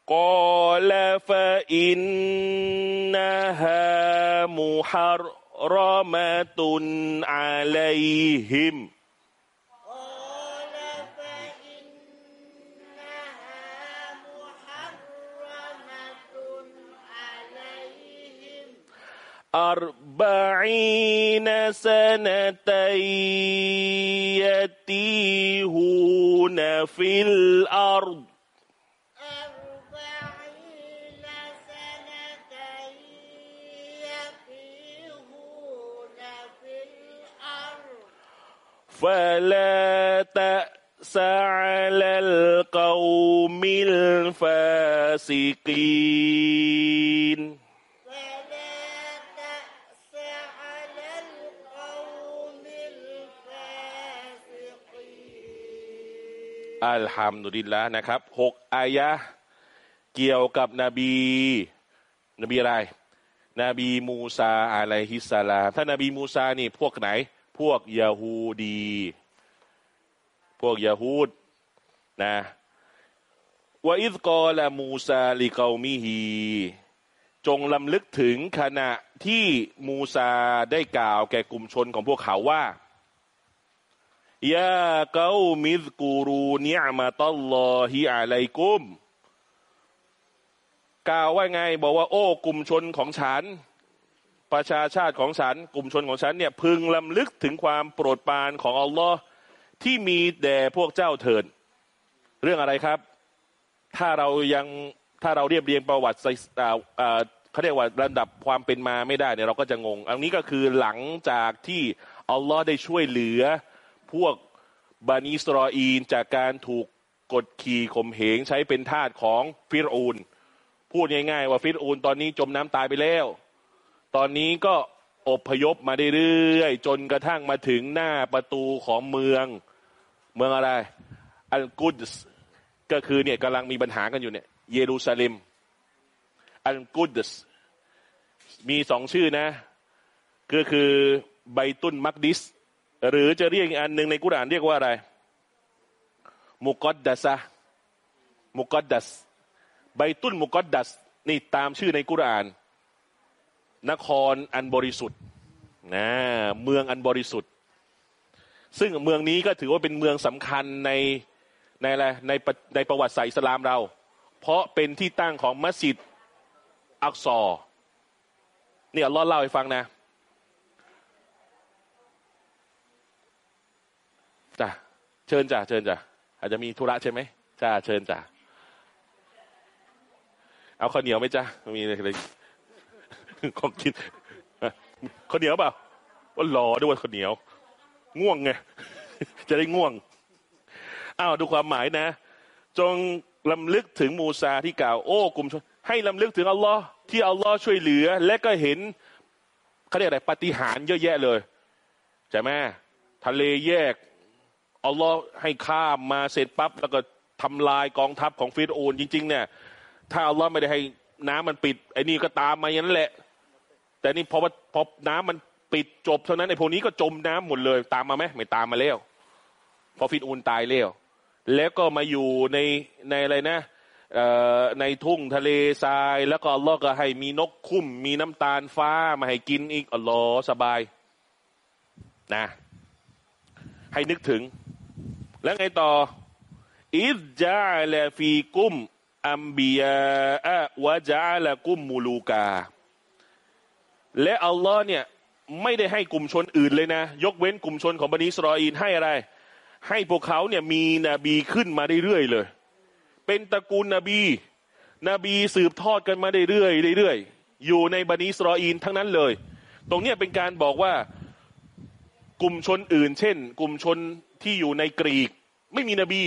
قال فإنها محرمة عليهم. قال فإنها عليهم أربعين سنة يتيهون في الأرض. فلا تأس على القوم الفاسقين فلا تأس على القوم الفاسقين อัลฮัมดุลิลละนะครับหกอายะห์เกี่ยวกับนบี นบีอะไร นบีมูซาอะลัยฮิสสลาม ถ้านบีมูซานี่พวกไหน พวกยาฮูดี พวกยาฮูดนะวะอิซกอละมูซาลิกอมิฮีจงลำลึกถึงขณะที่มูซาได้กล่าวแก่กลุ่มชนของพวกเขาว่ายาเกามิซกูรูนิอมาตัลลอฮิอะลัยกุม กล่าวว่าไงบอกว่า โอ้ กลุ่มชนของฉัน ประชาชาติของฉันกลุ่มชนของฉันเนี่ยพึงลำลึกถึงความโปรดปรานของอัลลอฮ์ที่มีแด่พวกเจ้าเถิดเรื่องอะไรครับ ถ้าเรายังถ้าเราเรียบเรียงประวัติศาสตร์อ่าอ่าเขาเรียกว่าระดับความเป็นมาไม่ได้เนี่ยเราก็จะงง อันนี้ก็คือหลังจากที่อัลลอฮ์ได้ช่วยเหลือพวกบานิสรออีนจากการถูกกดขี่ข่มเหงใช้เป็นทาสของฟิรูนพูดง่ายๆว่าฟิรูนตอนนี้จมน้ำตายไปแล้ว ตอนนี้ก็อพยพมาเรื่อยๆจนกระทั่งมาถึงหน้าประตูของเมืองเมืองอะไร อัลกุดสก็คือเนี่ยกำลังมีปัญหากันอยู่เนี่ยเยรูซาเล็ม อัลกุดสมีสองชื่อนะ ก็คือไบตุนมักดิส หรือจะเรียกอีกอันหนึ่งในกุรานเรียกว่าอะไร มุกอดดัสะมุกอดดัส ไบตุนมุกอดดัส นี่ตามชื่อในกุรอาน นครอันบริสุทธิ์นะเมืองอันบริสุทธิ์ ซึ่งเมืองนี้ก็ถือว่าเป็นเมืองสำคัญในในอะไรในประในประวัติศาสตร์อิสลามเรา เพราะเป็นที่ตั้งของมัสยิดอักซอร์นี่อัลลอฮ์เล่าให้ฟังนะจ้ะเชิญจ้ะเชิญจ้ะอาจจะมีธุระใช่ไหมจ้าเชิญจ้ะเอาข้าวเหนียวไหมจ้ะมีอะไร ของกินข้าวเหนียวเปล่าว่ารอด้วยข้าวเหนียว ง่วงไงจะได้ง่วงอ้าวดูความหมายนะ จงลำลึกถึงมูซาที่กล่าว โอ้กลุ่มชนให้ลำลึกถึงอัลลอฮ์ที่อัลลอฮ์ช่วยเหลือ และก็เห็นเขาเรียกอะไรปฏิหารเยอะแยะเลยใช่ไหมทะเลแยกอัลลอฮ์ให้ข้ามมาเสร็จปั๊บแล้วก็ทำลายกองทัพของฟิรโอนจริง ๆ เนี่ย ถ้าอัลลอฮ์ไม่ได้ให้น้ำมันปิดไอ้นี่ก็ตามมาอย่างนั้นแหละ แต่นี่พอว่าพอน้ำมันปิดจบเท่านั้นไอ้พวกนี้ก็จมน้ำหมดเลย ตามมาไหมไม่ตามมาแล้วพอฟิรโอนตายแล้วแล้วก็มาอยู่ในในอะไรนะในทุ่งทะเลทราย แล้วก็อัลลอฮ์ก็ให้มีนกคุ้ม มีน้ำตาลฟ้ามาให้กินอีกอัลลอฮ์สบายนะ ให้นึกถึง แล้วไงต่ออิดจาลฟีกุมอัมบียาอะวะจาลกุมมูลูกา และอัลลอฮ์เนี่ยไม่ได้ให้กลุ่มชนอื่นเลยนะ ยกเว้นกลุ่มชนของบันิสรออีนให้อะไร ให้พวกเขาเนี่ยมีนบีขึ้นมาเรื่อยๆเลย เป็นตระกูลนบี นบีสืบทอดกันมาเรื่อยๆเรื่อยๆอยู่ในบันิสรออีนทั้งนั้นเลย ตรงเนี้ยเป็นการบอกว่ากลุ่มชนอื่น เช่น กลุ่มชนที่อยู่ในกรีก ไม่มีนบี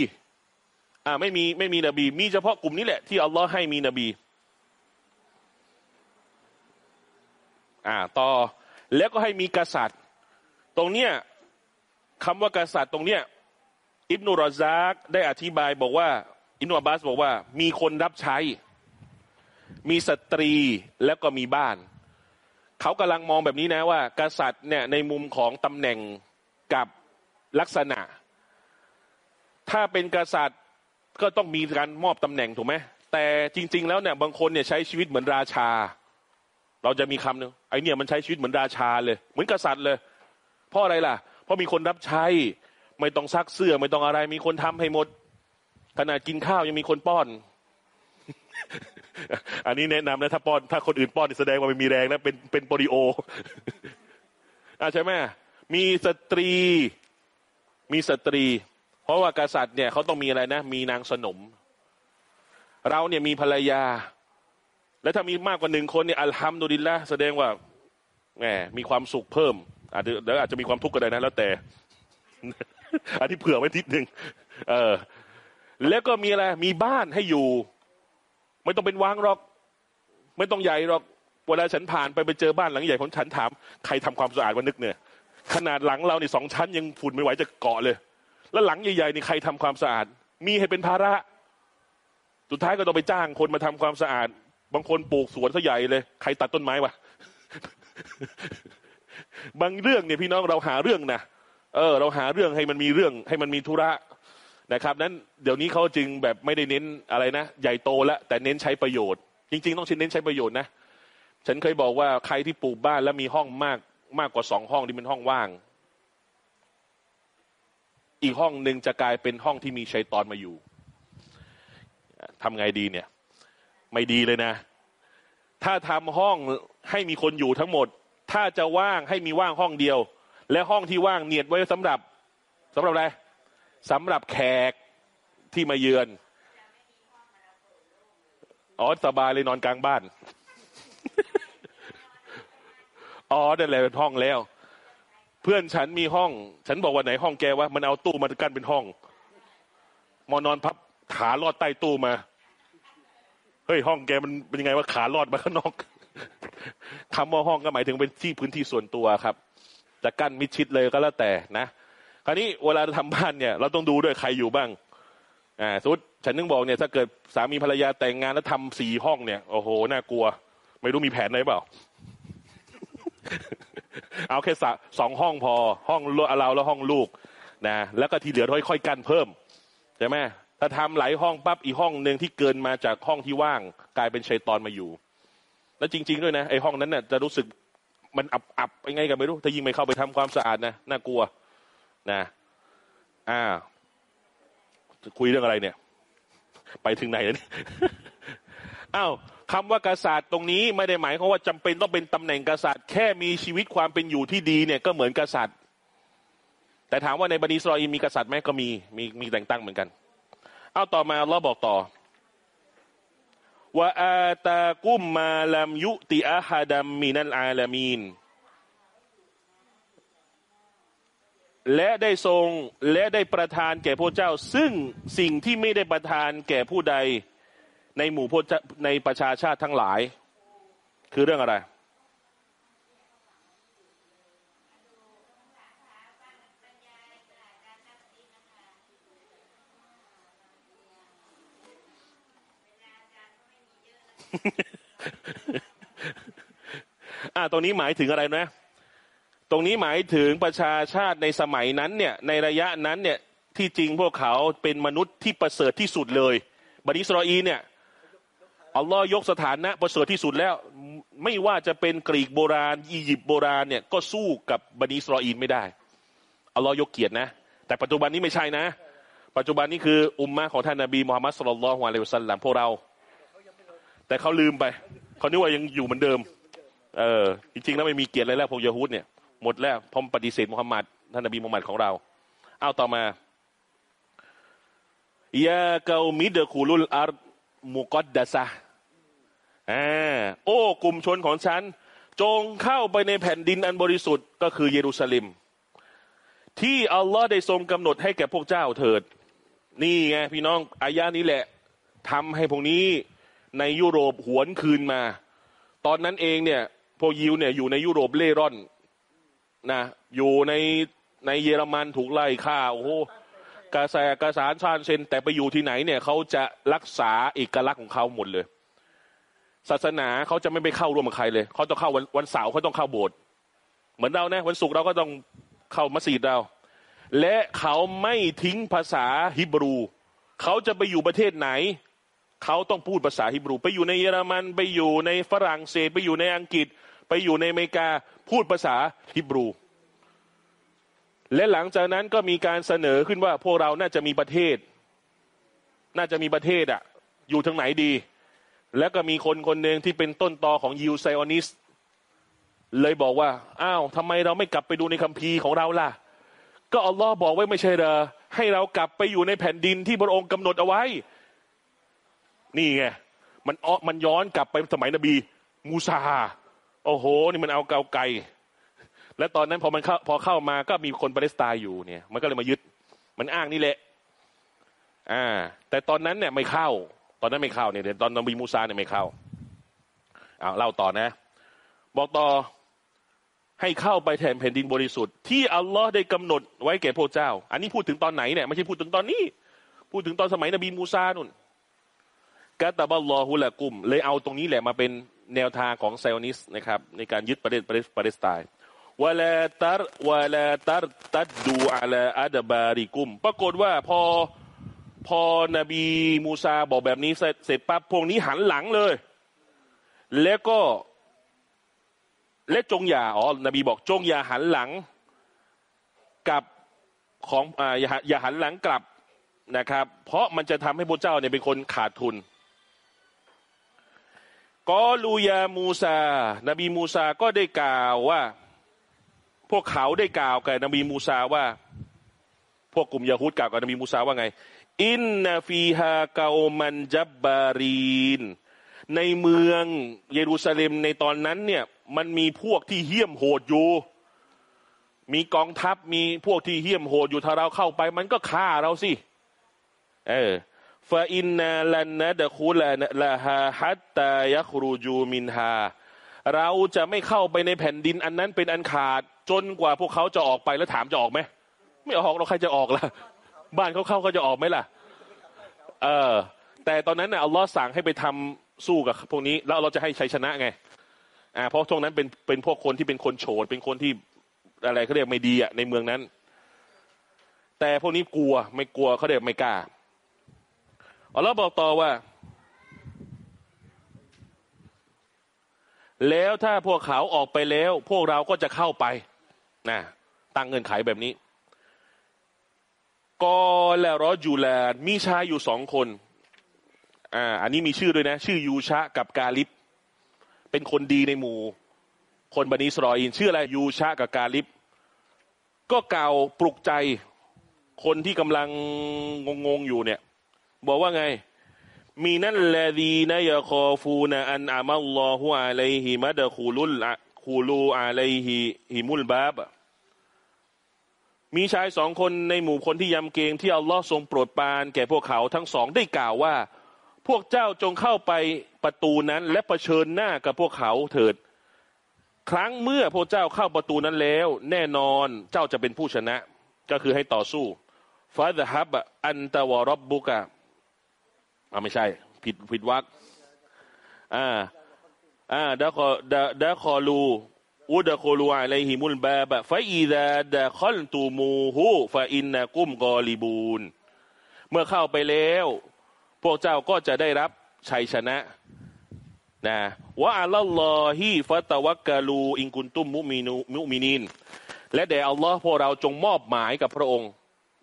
อ่าไม่มีไม่มีนบี มีเฉพาะกลุ่มนี้แหละที่อัลลอฮ์ให้มีนบี อ่าต่อแล้วก็ให้มีกษัตริย์ ตรงเนี้ยคำว่ากษัตริย์ตรงเนี้ยอิบนุรอซากได้อธิบายบอกว่า อิบนุอับบาสบอกว่า มีคนรับใช้ มีสตรีแล้วก็มีบ้าน เขากำลังมองแบบนี้นะว่า กษัตริย์เนี่ยในมุมของตำแหน่งกับลักษณะ ถ้าเป็นกษัตริย์ก็ต้องมีการมอบตำแหน่งถูกไหมแต่จริง ๆ แล้วเนี่ยบางคนเนี่ยใช้ชีวิตเหมือนราชา เราจะมีคำหนึ่งไอเนี่ยมันใช้ชีวิตเหมือนราชาเลย เหมือนกษัตริย์เลย เพราะอะไรล่ะ เพราะมีคนรับใช้ ไม่ต้องซักเสื้อ ไม่ต้องอะไร มีคนทำให้หมด ขนาดกินข้าวยังมีคนป้อน อันนี้แนะนำนะถ้าป้อนถ้าคนอื่นป้อนแสดงว่าไม่มีแรงนะเป็นเป็นโปลิโออะใช่ไหมมีสตรี มีสตรี เพราะว่ากษัตริย์เนี่ยเขาต้องมีอะไรนะ มีนางสนม เราเนี่ยมีภรรยา แล้วถ้ามีมากกว่าหนึ่งคนเนี่ยอัลฮัมดุลิลละแสดงว่าแหมมีความสุขเพิ่มอาจจะเดี๋ยวอาจจะมีความทุกข์ก็ได้นะแล้วแต่ อันนี้เผื่อไว้ทิศหนึ่งเออ แล้วก็มีอะไรมีบ้านให้อยู่ ไม่ต้องเป็นวังหรอก ไม่ต้องใหญ่หรอกเวลาฉันผ่านไปไปเจอบ้านหลังใหญ่ผมฉันถามใครทำความสะอาดวันนึกเนี่ย ขนาดหลังเราเนี่สองชั้นยังฝุ่นไม่ไหวจะเกาะเลย แล้วหลังใหญ่ๆนี่ใครทำความสะอาด มีให้เป็นภาระ สุดท้ายก็ต้องไปจ้างคนมาทำความสะอาด บางคนปลูกสวนซะใหญ่เลย ใครตัดต้นไม้วะบางเรื่องเนี่ยพี่น้องเราหาเรื่องนะเออ เราหาเรื่องให้มันมีเรื่องให้มันมีธุระนะครับ นั้นเดี๋ยวนี้เขาจึงแบบไม่ได้เน้นอะไรนะใหญ่โตแล้วแต่เน้นใช้ประโยชน์ จริง ๆ ต้องเน้นใช้ประโยชน์นะฉันเคยบอกว่าใครที่ปลูกบ้านแล้วมีห้องมากมากกว่าสองห้องที่เป็นห้องว่าง อีกห้องหนึ่งจะกลายเป็นห้องที่มีชัยตอนมาอยู่ทำไงดีเนี่ย ไม่ดีเลยนะ ถ้าทำห้องให้มีคนอยู่ทั้งหมด ถ้าจะว่างให้มีว่างห้องเดียว และห้องที่ว่างเนียดไว้สำหรับสำหรับอะไรสำหรับแขกที่มาเยือนอ๋อสบายเลยนอนกลางบ้านอ๋อนั่นแหละเป็นห้องแล้ว เพื่อนฉันมีห้อง ฉันบอกว่าไหนห้องแกวะมันเอาตู้มากั้นเป็นห้อง มอนอนพับขาลอดใต้ตู้มา เฮ้ยห้องแกมันเป็นยังไงว่าขาลอดมาข้างนอกคำว่าห้องก็หมายถึงเป็นที่พื้นที่ส่วนตัวครับจะกั้นมิดชิดเลยก็แล้วแต่นะ คราวนี้เวลาเราทำบ้านเนี่ย เราต้องดูด้วยใครอยู่บ้างอ่าสมมติฉันนึงบอกเนี่ยถ้าเกิดสามีภรรยาแต่งงานแล้วทำสี่ห้องเนี่ยโอ้โหน่ากลัว ไม่รู้มีแผนอะไหนเปล่า เอาแค่สองห้องพอห้องเราแล้วห้องลูกนะแล้วก็ที่เหลือค่อยๆกั้นเพิ่มใช่ไหม ถ้าทำหลายห้องปั๊บอีห้องหนึ่งที่เกินมาจากห้องที่ว่าง กลายเป็นชัยตอนมาอยู่ แล้วจริง ๆ ด้วยนะไอห้องนั้นน่ะจะรู้สึกมันอับอับยังไงกันไม่รู้ถ้ายิ่งไม่เข้าไปทำความสะอาดนะน่ากลัวนะอ่าจะคุยเรื่องอะไรเนี่ย ไปถึงไหนแล้วเนี่ยอ้าวคำว่ากษัตริย์ตรงนี้ไม่ได้หมายความว่าจำเป็นต้องเป็นตำแหน่งกษัตริย์ แค่มีชีวิตความเป็นอยู่ที่ดีเนี่ยก็เหมือนกษัตริย์ แต่ถามว่าในบันิสรออีมีกษัตริย์ไหมก็มีมีมีแต่งตั้งเหมือนกัน เอาต่อมาเราบอกต่อว่าอาตากุมมาลัมยุติอาฮาดัมมินัลอาลามีนและได้ทรงและได้ประทานแก่พระเจ้า ซึ่งสิ่งที่ไม่ได้ประทานแก่ผู้ใดในหมู่พในประชาชาติทั้งหลาย คือเรื่องอะไร อ่า ตรงนี้หมายถึงอะไรนะ ตรงนี้หมายถึงประชาชาติในสมัยนั้นเนี่ย ในระยะนั้นเนี่ย ที่จริงพวกเขาเป็นมนุษย์ที่ประเสริฐที่สุดเลยบันิสรออีเนี่ยอัลลอฮ์ยกสถานะประเสริฐที่สุดแล้ว ไม่ว่าจะเป็นกรีกโบราณ อียิปต์โบราณเนี่ยก็สู้กับบันิสรออีไม่ได้อัลลอฮ์ยกเกียรตินะ แต่ปัจจุบันนี้ไม่ใช่นะ ปัจจุบันนี้คืออุมมะของท่านนบีมุฮัมมัดสุลลัลฮวาเลวซัลลัมพวกเรา แต่เขาลืมไปเขานึกว่ายังอยู่เหมือนเดิม เออ จริงๆแล้วไม่มีเกียรติอะไรแล้วพวกยะฮูดเนี่ยหมดแล้วพร้อมปฏิเสธมุฮัมมัดท่านนบีมุฮัมมัดของเรา เอาต่อมายาเกามิดคูลุลอาร์มุกอดดะซะอ่าโอ้ กลุ่มชนของฉัน จงเข้าไปในแผ่นดินอันบริสุทธิ์ก็คือเยรูซาเล็ม ที่อัลลอฮ์ได้ทรงกำหนดให้แก่พวกเจ้าเถิด นี่ไงพี่น้องอายานี้แหละทำให้พวกนี้ ในยุโรปหวนคืนมา ตอนนั้นเองเนี่ยพวกยิวเนี่ยอยู่ในยุโรปเล่ร่อนนะอยู่ในในเยอรมันถูกไล่ฆ่าโอ้โหกระแสกระสานชาญเซนแต่ไปอยู่ที่ไหนเนี่ยเขาจะรักษาเอกลักษณ์ของเขาหมดเลย ศาสนาเขาจะไม่ไปเข้าร่วมกับใครเลยเขาต้องเข้าวันวันเสาร์เขาต้องเข้าโบสถ์เหมือนเรานะวันศุกร์เราก็ต้องเข้ามัสยิดเรา และเขาไม่ทิ้งภาษาฮิบรู เขาจะไปอยู่ประเทศไหน เขาต้องพูดภาษาฮิบรู ไปอยู่ในเยอรมันไปอยู่ในฝรั่งเศสไปอยู่ในอังกฤษ ไปอยู่ในอเมริกาพูดภาษาฮิบรู และหลังจากนั้นก็มีการเสนอขึ้นว่าพวกเราน่าจะมีประเทศ น่าจะมีประเทศอะอยู่ทางไหนดี แล้วก็มีคนคนหนึ่งที่เป็นต้นตอของยิวไซออนิสเลยบอกว่า อ้าวทำไมเราไม่กลับไปดูในคัมภีร์ของเราล่ะ ก็อัลลอฮ์บอกไว้ไม่ใช่เหรอให้เรากลับไปอยู่ในแผ่นดินที่พระองค์กำหนดเอาไว้ นี่ไงมันอ้อมันย้อนกลับไปสมัยนบี มูซาโอ้โห นี่มันเอาเกาไกลและตอนนั้นพอมันเข้าพอเข้ามาก็มีคนปาเลสไตน์อยู่เนี่ย มันก็เลยมายึด มันอ้างนี่แหละ อ่า แต่ตอนนั้นเนี่ยไม่เข้า ตอนนั้นไม่เข้าเนี่ยตอนนบีมูซาเนี่ยไม่เข้าเอาเล่าต่อนะ บอกต่อให้เข้าไปแทนแผ่นดินบริสุทธิ์ที่อัลลอฮ์ได้กำหนดไว้แก่พระเจ้า อันนี้พูดถึงตอนไหนเนี่ยไม่ใช่พูดถึงตอนนี้ พูดถึงตอนสมัยนบีมูซานุ่น กาตาบัลลอฮุละกุม เลยเอาตรงนี้แหละมาเป็นแนวทางของไซออนิสนะครับ ในการยึดประเทศปาเลสไตน์วลาตัรวลาตัรตัดดูอาลาอัดบาริกุม ปรากฏว่าพอพอนบีมูซาบอกแบบนี้เสร็จปั๊บพวกนี้หันหลังเลย แล้วก็ และจงอย่าอ๋อนบีบอกจงอย่าหันหลังกับของอ่าอย่าอย่าหันหลังกลับนะครับ เพราะมันจะทำให้พระเจ้าเนี่ยเป็นคนขาดทุน กอลูยามูซา นบีมูซาก็ได้กล่าวว่า พวกเขาได้กล่าวกับนบีมูซาว่า พวกกลุ่มยาฮูดกล่าวกับนบีมูซาว่าไง อินนาฟีฮาเกามันจับบารีน ในเมืองเยรูซาเล็มในตอนนั้นเนี่ย มันมีพวกที่เหี้ยมโหดอยู่ มีกองทัพมีพวกที่เหี้ยมโหดอยู่ถ้าเราเข้าไป มันก็ฆ่าเราสิ เออ ฟาอินนาลันนะดะคูลาลาฮาฮัตตายัครูจูมินฮาเราจะไม่เข้าไปในแผ่นดินอันนั้นเป็นอันขาดจนกว่าพวกเขาจะออกไปแล้วถามจะออกไหมไม่ออกเราใครจะออกล่ะ บ้านเขาเข้าก็จะออกไหมล่ะ เออ แต่ตอนนั้นเนี่ยอัลลอฮ์สั่งให้ไปทำสู้กับพวกนี้ แล้วเราจะให้ชัยชนะไง อ่า เพราะช่วงนั้นเป็นเป็นพวกคนที่เป็นคนโฉดเป็นคนที่อะไรเขาเรียกไม่ดีอะในเมืองนั้น แต่พวกนี้กลัวไม่กลัวเขาเรียกไม่กล้า อัลลอฮ์บอกต่อว่า แล้วถ้าพวกเขาออกไปแล้ว พวกเราก็จะเข้าไปนะตั้งเงื่อนไขแบบนี้ก็แล้วรอจูแลนมีชายอยู่สองคนอ่าอันนี้มีชื่อด้วยนะ ชื่อยูชะกับกาลิบเป็นคนดีในหมู่ คนบันิสรออินชื่ออะไรยูชะกับกาลิบก็กล่าวปลุกใจคนที่กำลังงงๆอยู่เนี่ย บอกว่าไง มีนั่นแลดีนะยาคอฟูนะอันอามัลลอฮุอะลัยฮิมัดคูลุลคูลูอะลัยฮิฮิมุลบาบมีชายสองคนในหมู่คนที่ยำเกรงที่อัลลอฮ์ทรงโปรดปรานแก่พวกเขาทั้งสองได้กล่าวว่า พวกเจ้าจงเข้าไปประตูนั้น และเผชิญหน้ากับพวกเขาเถิด ครั้งเมื่อพวกเจ้าเข้าประตูนั้นแล้ว แน่นอนเจ้าจะเป็นผู้ชนะ ก็คือให้ต่อสู้ฟาดฮับอันตะวรบบุกะ อ่าไม่ใช่ ผิดผิดวักอ่า อ่าดะคอดะดะคอลูอุดะคอลูอะลัยฮิมุลบาบะฟอีดาดะคอลตูมูฮูฟอินนะกุมกอลิบูนเมื่อเข้าไปแล้ว พวกเจ้าก็จะได้รับชัยชนะนะวะอัลลอฮิฟะตะวักกะลูอิงกุนตุมมุมินูมุมินิน และแด่อัลลอฮ์พวกเราจงมอบหมายกับพระองค์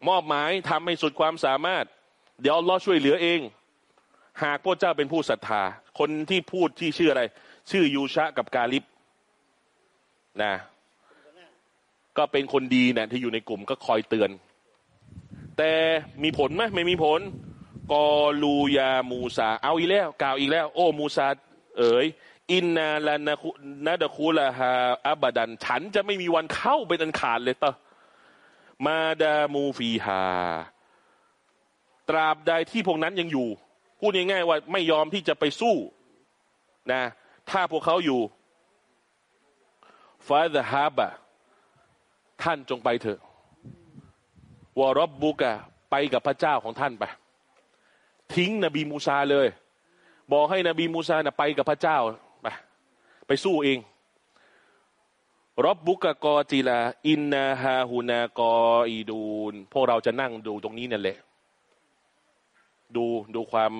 มอบหมายทำให้สุดความสามารถ เดี๋ยวอัลลอฮ์ช่วยเหลือเอง หากพระเจ้าเป็นผู้ศรัทธา คนที่พูดที่ชื่ออะไร ชื่อยูชะกับกาลิบนะก็เป็นคนดีนะที่อยู่ในกลุ่มก็คอยเตือน แต่มีผลไหมไม่มีผลกอลูยามูซาเอาอีกแล้ว กล่าวอีกแล้ว โอ้มูซาเอ๋ยอินนาลานาคุนาดคูลาฮาอับดัน ฉันจะไม่มีวันเข้าเป็นอันขาดเลยต่อมาดามูฟีฮาตราบใดที่พวกนั้นยังอยู่ พูดง่ายๆว่าไม่ยอมที่จะไปสู้นะ ถ้าพวกเขาอยู่ฟาดฮาบะท่านจงไปเถอะวรบบุกะไปกับพระเจ้าของท่านไป ทิ้งนบีมูซาเลย บอกให้นบีมูซานะไปกับพระเจ้าไปไปสู้เองربك فقاتلا إنا هاهنا قاعدونพวกเราจะนั่งดูตรงนี้นั่นแหละ ดูดูความ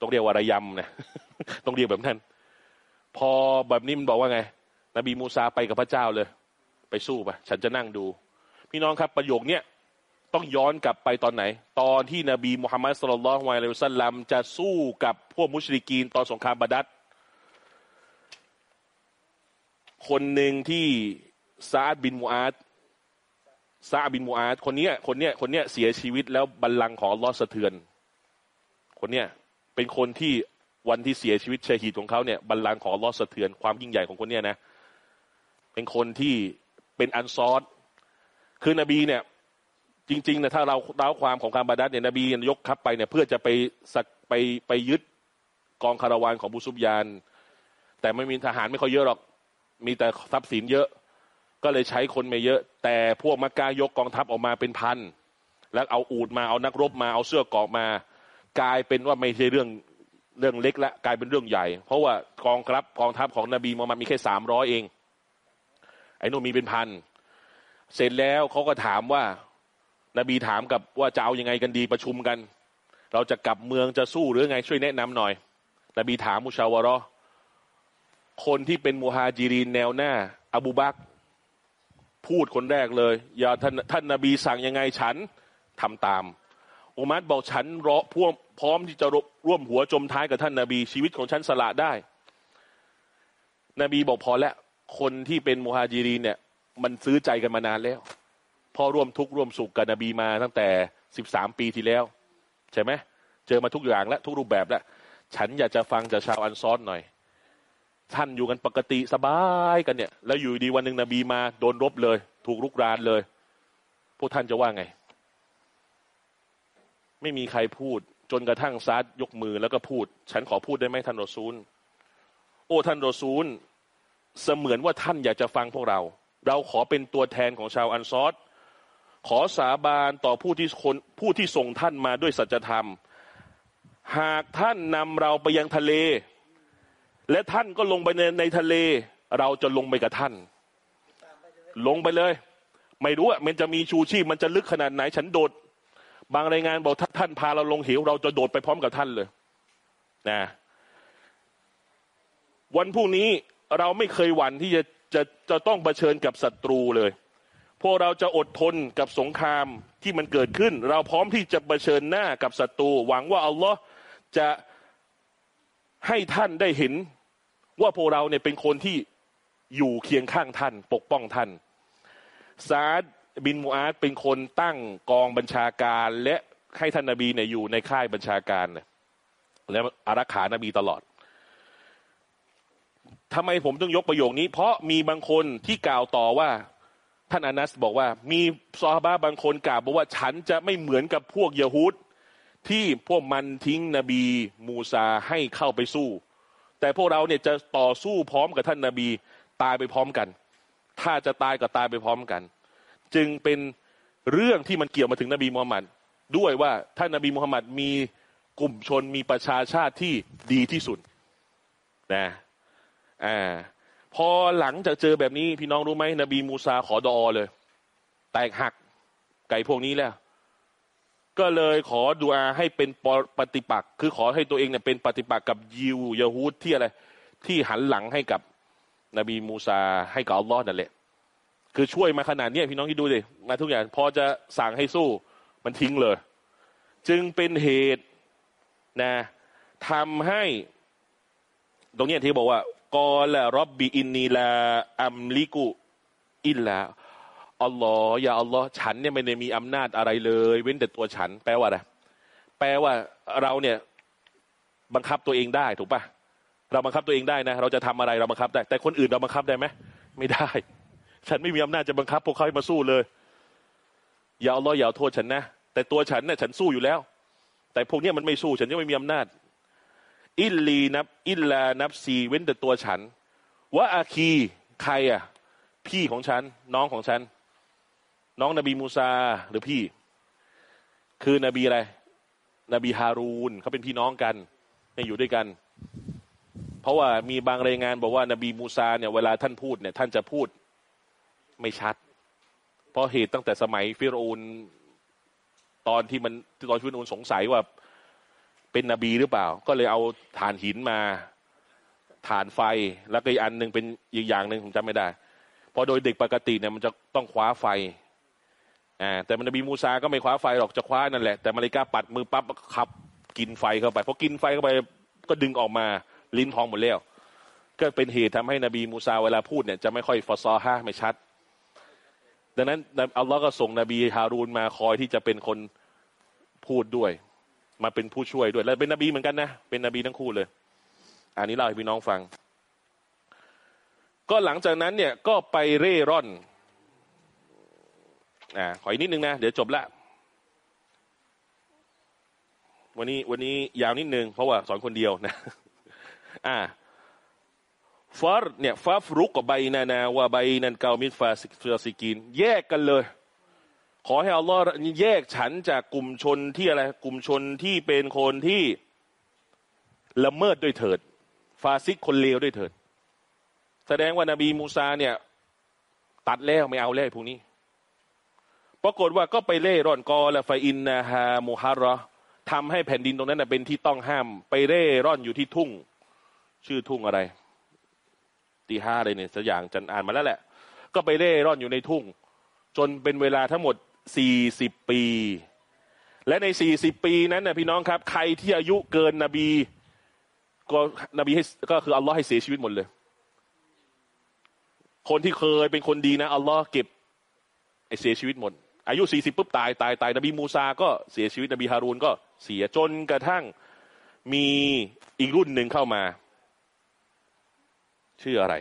ต้องเรียกว่าระยำนะต้องเรียกแบบนั้น พอแบบนี้มันบอกว่าไง นบีมูซาไปกับพระเจ้าเลย ไปสู้ไปฉันจะนั่งดู พี่น้องครับประโยคเนี้ยต้องย้อนกลับไปตอนไหน ตอนที่นบีมุฮัมมัดสุลลัลฮวายเลวซัลลัมจะสู้กับพวกมุชริกีนตอนสงครามบาดัดคนหนึ่งที่ซาดบินมูอาดซาบินมูอาดคนเนี้ยคนเนี้ยคนเนี้ยเสียชีวิตแล้วบัลลังก์ของลอสะเทือน คนเนี้ยเป็นคนที่วันที่เสียชีวิตเชฮีดของเขาเนี่ยบัลลังก์ของลอสะเทือนความยิ่งใหญ่ของคนเนี้ยนะ เป็นคนที่เป็นอันซอดคือนบีเนี่ย จริงๆนะถ้าเราเล่าความของการบาดัดเนี่ยนบียกทัพไปเนี่ย เพื่อจะไปสักไปไปยึดกองคาราวานของบุซุบยาน แต่ไม่มีทหารไม่ค่อยเยอะหรอก มีแต่ทรัพย์สินเยอะ ก็เลยใช้คนไม่เยอะ แต่พวกมักกะยกกองทัพออกมาเป็นพันแล้วเอาอูดมาเอานักรบมาเอาเสื้อกอกมา กลายเป็นว่าไม่ใช่เรื่องเรื่องเล็กละกลายเป็นเรื่องใหญ่ เพราะว่ากองทัพกองทัพของนบีมูฮัมมัดมีแค่สามร้อยเอง ไอ้นู่นมีเป็นพัน เสร็จแล้วเขาก็ถามว่านบีถามกับว่าจะเอาอยังไงกันดีประชุมกัน เราจะกลับเมืองจะสู้หรือไงช่วยแนะนำหน่อย นบีถามมุชาวรอคนที่เป็นมูฮาจิรินแนวหน้า อบูบักพูดคนแรกเลย อย่าท่านท่านนาบีสั่งยังไงฉันทำตาม อุมัดบอกฉันรอพ่วกพร้อมที่จะร่วมหัวจมท้ายกับท่านนาบี ชีวิตของฉันสละได้ นบีบอกพอแล้วคนที่เป็นมูฮาจิรินเนี่ย มันซื้อใจกันมานานแล้วพอร่วมทุกข์ร่วมสุขกับนบีมาตั้งแต่สิบสามปีที่แล้ว ใช่ไหมเจอมาทุกอย่างแล้วทุกรูปแบบแล้วฉันอยากจะฟังจากชาวอันซอนหน่อย ท่านอยู่กันปกติสบายกันเนี่ย แล้วอยู่ดีวันหนึ่งนบีมาโดนรบเลย ถูกรุกรานเลย พวกท่านจะว่าไง ไม่มีใครพูด จนกระทั่งซาดยกมือแล้วก็พูด ฉันขอพูดได้ไหมท่านรอซูล โอ้ท่านรอซูล เสมือนว่าท่านอยากจะฟังพวกเรา เราขอเป็นตัวแทนของชาวอันซอดขอสาบานต่อผู้ที่คนผู้ที่ส่งท่านมาด้วยสัจธรรม หากท่านนำเราไปยังทะเล และท่านก็ลงไปในในทะเล เราจะลงไปกับท่าน ลงไปเลย ไม่รู้อะมันจะมีชูชีพมันจะลึกขนาดไหน ฉันโดด บางรายงานบอกถ้าท่านพาเราลงเหว เราจะโดดไปพร้อมกับท่านเลยนะวันพรุ่งนี้เราไม่เคยหวั่นที่จะจะจะต้องเผชิญกับศัตรูเลย พวกเราจะอดทนกับสงครามที่มันเกิดขึ้น เราพร้อมที่จะเผชิญหน้ากับศัตรู หวังว่าอัลลอฮ์จะให้ท่านได้เห็น ว่าพวกเราเนี่ยเป็นคนที่อยู่เคียงข้างท่าน ปกป้องท่าน ซาด บินมูอาดเป็นคนตั้งกองบัญชาการ และให้ท่านนาบีเนี่ยอยู่ในค่ายบัญชาการเนี่ยแล้วอารักขานบีตลอดทำไมผมต้องยกประโยคนี้ เพราะมีบางคนที่กล่าวต่อว่า ท่านอานัสบอกว่า มีซอฮาบะบางคนกล่าวบอกว่าฉันจะไม่เหมือนกับพวกยะฮูดที่พวกมันทิ้งนบีมูซาให้เข้าไปสู้ แต่พวกเราเนี่ยจะต่อสู้พร้อมกับท่านนาบี ตายไปพร้อมกัน ถ้าจะตายก็ตายไปพร้อมกัน จึงเป็นเรื่องที่มันเกี่ยวมาถึงนบีมูฮัมมัดด้วยว่าท่านนบีมูฮัมมัดมีกลุ่มชนมีประชาชาติที่ดีที่สุดนะอ่าพอหลังจากเจอแบบนี้พี่น้องรู้ไหมนบีมูซาขอดอเลย แตกหักไก่พวกนี้แล้ว ก็เลยขอดูอาให้เป็นปฏิปักษ์คือขอให้ตัวเองเนี่ยเป็นปฏิปักษ์กับยิวยาฮูดที่อะไร ที่หันหลังให้กับนบีมูซาให้กับอัลลอฮ์นั่นแหละ คือช่วยมาขนาดนี้พี่น้องคิดดูดิมาทุกอย่างพอจะสั่งให้สู้มันทิ้งเลย จึงเป็นเหตุนะทำให้ ตรงนี้ที่บอกว่ากอละรอบบีอินนีลาอัมลิกุอิลลาอัลลอฮ์อย่าอัลลอฮ์ฉันเนี่ยไม่ได้มีอำนาจอะไรเลย เว้นแต่ตัวฉัน แปลว่าอะไรแปลว่าเราเนี่ยบังคับตัวเองได้ถูกปะเราบังคับตัวเองได้นะ เราจะทำอะไรเราบังคับได้ แต่คนอื่นเราบังคับได้ไหมไม่ได้ ฉันไม่มีอำนาจจะบังคับ พวกเขาให้มาสู้เลย อย่าเอัลลออย่าโทษฉันนะ แต่ตัวฉันเนี่ยฉันสู้อยู่แล้ว แต่พวกเนี้ยมันไม่สู้ ฉันยังไม่มีอำนาจ อิลลีนับ อิลลานับซีเว้นแต่ตัวฉันว่าอาคีใครอะ พี่ของฉัน น้องของฉัน น้องนบีมูซาหรือพี่ คือนบีอะไร นบีฮารูนเขาเป็นพี่น้องกันเนี่ยอยู่ด้วยกัน เพราะว่ามีบางรายงานบอกว่า นบีมูซาเนี่ยเวลาท่านพูดเนี่ย ท่านจะพูด ไม่ชัด เพราะเหตุตั้งแต่สมัยฟิรูนตอนที่มันตอนฟิรูนสงสัยว่าเป็นนบีหรือเปล่า ก็เลยเอาฐานหินมาฐานไฟแล้วก็อีกอันหนึ่งเป็นอีกอย่างหนึ่งผมจำไม่ได้พอโดยเด็กปกติเนี่ยมันจะต้องคว้าไฟอ่าแต่มันบีมูซาก็ไม่คว้าไฟหรอกจะคว้านั่นแหละ แต่มาริกาปัดมือปั๊บขับกินไฟเข้าไปพอกินไฟเข้าไปก็ดึงออกมาลิ้นพองหมดแล้ว ก็เป็นเหตุทำให้นบีมูซาเวลาพูดเนี่ยจะไม่ค่อยฟอซอฮะไม่ชัด ดังนั้นอัลลอฮ์ก็ส่งนบีฮารูนมาคอยที่จะเป็นคนพูดด้วย มาเป็นผู้ช่วยด้วย แล้วเป็นนบีเหมือนกันนะเป็นนบีทั้งคู่เลย อันนี้เล่าให้พี่น้องฟัง ก็หลังจากนั้นเนี่ยก็ไปเร่ร่อนอ่าขออีกนิดนึงนะเดี๋ยวจบละวันนี้วันนี้ยาวนิดนึงเพราะว่าสอนคนเดียวนะ อ่า ฟาร์เนี่ยفافرق بيننا وبين القوم الفاسقين แยกกันเลยขอให้อัลลอฮ์แยกฉันจากกลุ่มชนที่อะไร กลุ่มชนที่เป็นคนที่ละเมิดด้วยเถิด فاسق คนเลวด้วยเถิด แสดงว่านาบีมูซาเนี่ย ตัดแล้วไม่เอาแล้วพวกนี้ ปรากฏว่าก็ไปเล่ร่อนกอละฟาอินนาฮามูฮารอทำให้แผ่นดินตรงนั้นเป็นที่ต้องห้าม ไปเร่ร่อนอยู่ที่ทุ่ง ชื่อทุ่งอะไร ตีห้าเลยเนี่ยสักอย่างจันอ่านมาแล้วแหละ ก็ไปเร่ร่อนอยู่ในทุ่ง จนเป็นเวลาทั้งหมดสี่สิบปี และในสี่สิบปีนั้นนะพี่น้องครับ ใครที่อายุเกินนบี ก็นบีให้ก็คืออัลลอฮ์ให้เสียชีวิตหมดเลย คนที่เคยเป็นคนดีนะอัลลอฮ์เก็บไอเสียชีวิตหมด อายุสี่สิบปุ๊บตายตายตายนบีมูซาก็เสียชีวิตนบีฮารูนก็เสียจนกระทั่งมีอีกรุ่นหนึ่งเข้ามา ชื่ออะไร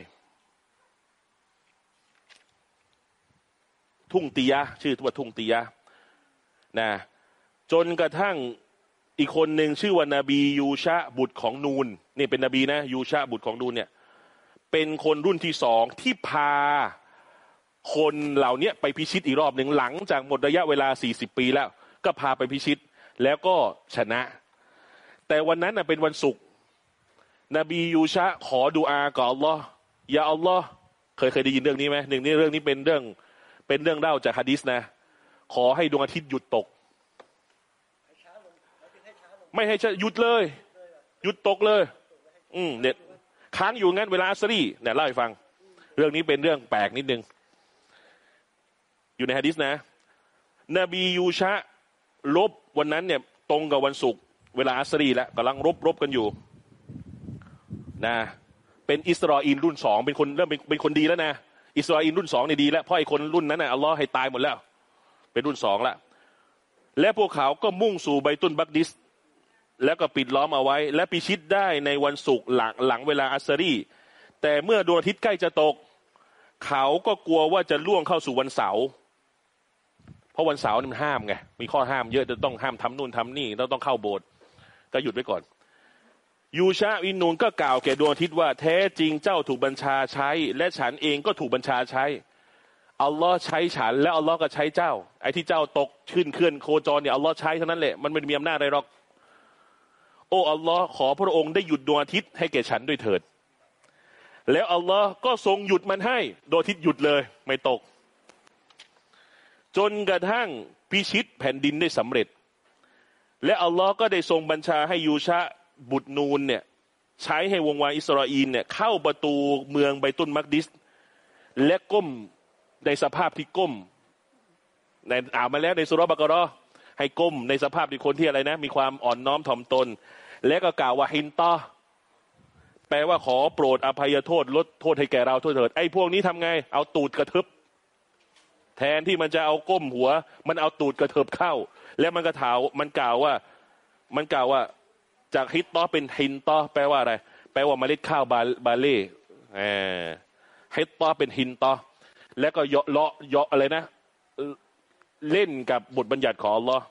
ทุ่งตียะ ชื่อว่าทุ่งตียะนะจนกระทั่งอีกคนหนึ่งชื่อว่านาบียูชะบุตรของนูนนี่เป็นนบีนะยูชะบุตรของนูนเนี่ย เป็นคนรุ่นที่สองที่พาคนเหล่านี้ไปพิชิตอีกรอบหนึ่งหลังจากหมดระยะเวลาสี่สิบปีแล้ว ก็พาไปพิชิต แล้วก็ชนะ แต่วันนั้นเป็นวันศุกร์ นบียูชะ ขอดูอากับอัลลอฮ์อย่าอัลลอฮ์เคยเคยได้ยินเรื่องนี้ไหมหนึ่งนี่เรื่องนี้เป็นเรื่อง เป็นเรื่องเล่าจากฮะดิษนะ ขอให้ดวงอาทิตย์หยุดตก ไม่ให้หยุดเลย หยุดตกเลย อืมเนี่ยค้างอยู่งั้นเวลาอัสรีเนี่ยเล่าให้ฟัง เรื่องนี้เป็นเรื่องแปลกนิดนึง อยู่ในฮะดิษนะ นบียูชะ ลบวันนั้นเนี่ย ตรงกับวันศุกร์เวลาอัสรีแล้วกำลังรบรบกันอยู่ นะ เป็นอิสราเอลรุ่นสองเป็นคนเริ่มเป็นคนดีแล้วนะอิสราเอลรุ่นสองเนี่ยดีแล้วเพราะไอ้คนรุ่นนั้นน่ะอัลลอฮ์ให้ตายหมดแล้ว เป็นรุ่นสองละและพวกเขาก็มุ่งสู่ใบตุนบักดิส แล้วก็ปิดล้อมเอาไว้ และพิชิตได้ในวันศุกร์หลังหลังเวลาอัสรีแต่เมื่อดวงอาทิตย์ใกล้จะตก เขาก็กลัวว่าจะล่วงเข้าสู่วันเสาร์เพราะวันเสาร์มันห้ามไงมีข้อห้ามเยอะจะต้องห้ามทำนู่นทำนี่ต้องต้องเข้าโบสถ์ก็หยุดไว้ก่อน ยูชาอินนูนก็กล่าวแก่ดวงอาทิตย์ว่าแท้จริงเจ้าถูกบัญชาใช้ และฉันเองก็ถูกบัญชาใช้อัลลอฮ์ใช้ฉัน และอัลลอฮ์ก็ใช้เจ้า ไอ้ที่เจ้าตกขึ้นเคลื่อนโคจรเนี่ยอัลลอฮ์ใช้เท่านั้นแหละมันไม่มีอำนาจอะไรหรอก โอ้อัลลอฮ์ขอพระองค์ได้หยุดดวงอาทิตย์ให้แก่ฉันด้วยเถิด แล้วอัลลอฮ์ก็ทรงหยุดมันให้ดวงอาทิตย์หยุดเลย ไม่ตก จนกระทั่งพิชิตแผ่นดินได้สำเร็จ และอัลลอฮ์ก็ได้ทรงบัญชาให้ยูชะ บุตรนูนเนี่ยใช้ให้วงวานอิสราเอลเนี่ยเข้าประตูเมืองไบตุนมักดิส และก้มในสภาพที่ก้มในอ่านมาแล้วในสุรบะกรอให้ก้มในสภาพที่คนที่อะไรนะ มีความอ่อนน้อมถ่อมตน และก็กล่าวว่าฮินตอแปลว่าขอโปรดอภัยโทษลดโทษให้แก่เราโทษเถิดไอ้พวกนี้ทำไง เอาตูดกระทึบแทนที่มันจะเอาก้มหัว มันเอาตูดกระเถิบเข้า แล้วมันก็ถาวมันกล่าวว่า มันกล่าวว่า จากฮิตตอเป็นฮินตอแปลว่าอะไร แปลว่าเมล็ดข้าวบาบาเล่ฮิตตอเป็นฮินตอแล้วก็เยาะเลาะเยาะอะไรนะ เล่นกับบทบัญญัติของอัลลอฮ์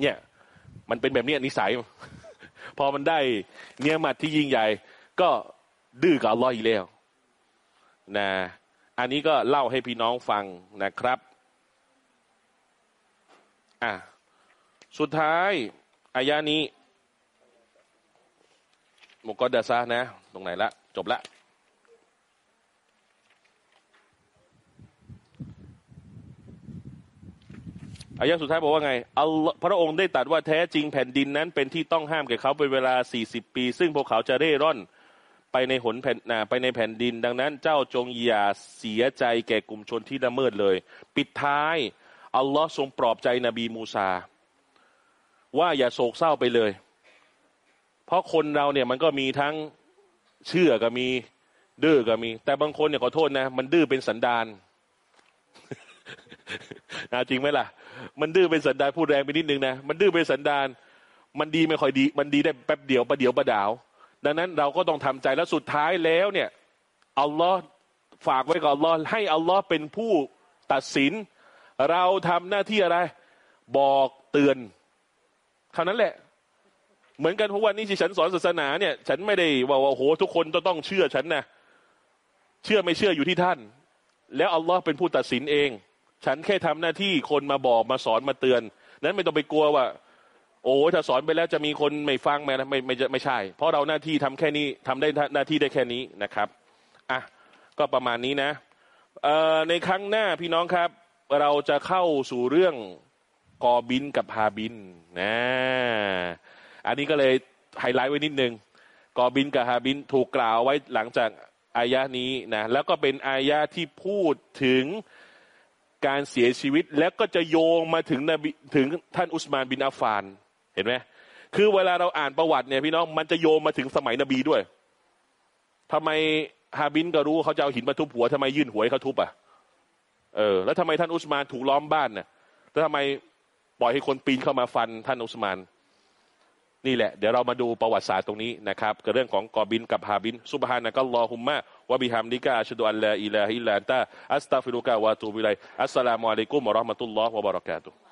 เนี่ย มันเป็นแบบนี้นิสัย พอมันได้เนื้อมัดที่ยิ่งใหญ่ ก็ดื้อกับอัลลอฮ์อีกแล้วนะอันนี้ก็เล่าให้พี่น้องฟังนะครับอะสุดท้ายอายานี้ มุกก็เดซะนะ ตรงไหนละ จบละอายะสุดท้ายบอกว่าไงอัลพระองค์ได้ตรัสว่าแท้จริงแผ่นดินนั้นเป็นที่ต้องห้ามแก่เขาเป็นเวลาสี่สิบปี ซึ่งพวกเขาจะเร่ร่อนไปในหนแผ่นนาไปในแผ่นดิน ดังนั้นเจ้าจงอย่าเสียใจแก่กลุ่มชนที่ละเมิดเลย ปิดท้ายอัลลอฮ์ทรงปลอบใจนบีมูซา ว่าอย่าโศกเศร้าไปเลย เพราะคนเราเนี่ยมันก็มีทั้งเชื่อก็มีดื้อก็มี แต่บางคนเนี่ยขอโทษนะ มันดื้อเป็นสันดานนะจริงไหมล่ะ มันดื้อเป็นสันดานพูดแรงไปนิดนึงนะมันดื้อเป็นสันดาน มันดีไม่ค่อยดี มันดีได้แป๊บเดียวประเดียวประดาว ดังนั้นเราก็ต้องทำใจแล้วสุดท้ายแล้วเนี่ยอัลลอฮ์ฝากไว้กับอัลลอฮ์ให้อัลลอฮ์เป็นผู้ตัดสิน เราทำหน้าที่อะไร บอกเตือนเท่านั้นแหละ เหมือนกันเพราะวันนี้ที่ฉันสอนศาสนาเนี่ย ฉันไม่ได้ว่าโอ้โหทุกคนจะต้องเชื่อฉันนะเชื่อไม่เชื่ออยู่ที่ท่าน แล้วอัลลอฮ์เป็นผู้ตัดสินเอง ฉันแค่ทำหน้าที่คนมาบอกมาสอนมาเตือน นั้นไม่ต้องไปกลัวว่า โอ้ถ้าสอนไปแล้วจะมีคนไม่ฟังไหมนะไม่ไม่ไม่ใช่ เพราะเราหน้าที่ทำแค่นี้ทำได้หน้าที่ได้แค่นี้นะครับอะก็ประมาณนี้นะเอ่อในครั้งหน้าพี่น้องครับ เราจะเข้าสู่เรื่องกอบินกับฮาบินนะ อันนี้ก็เลยไฮไลท์ไว้นิดนึงกอบินกับฮาบินถูกกล่าวไว้หลังจากอายะนี้นะแล้วก็เป็นอายะที่พูดถึงการเสียชีวิต แล้วก็จะโยงมาถึงนบีถึงท่านอุสมานบินอัฟฟานเห็นไหมคือเวลาเราอ่านประวัติเนี่ยพี่น้องมันจะโยงมาถึงสมัยนบีด้วยทำไมฮาบินก็รู้เขาจะเอาหินมาทุบหัวทำไมยื่นหัวให้เขาทุบอะเออแล้วทำไมท่านอุสมานถูกล้อมบ้านเนี่ยแล้วทำไมปล่อยให้คนปีนเข้ามาฟันท่านอุสมาน นี่แหละเดี๋ยวเรามาดูประวัติศาสตร์ตรงนี้นะครับกับเรื่องของกอบินกับฮาบินسبحانك اللهم وبحمدك أشهد أن لا إله إلا أنت أستغفرك وأتوب إليك السلام عليكم ورحمة الله وبركاته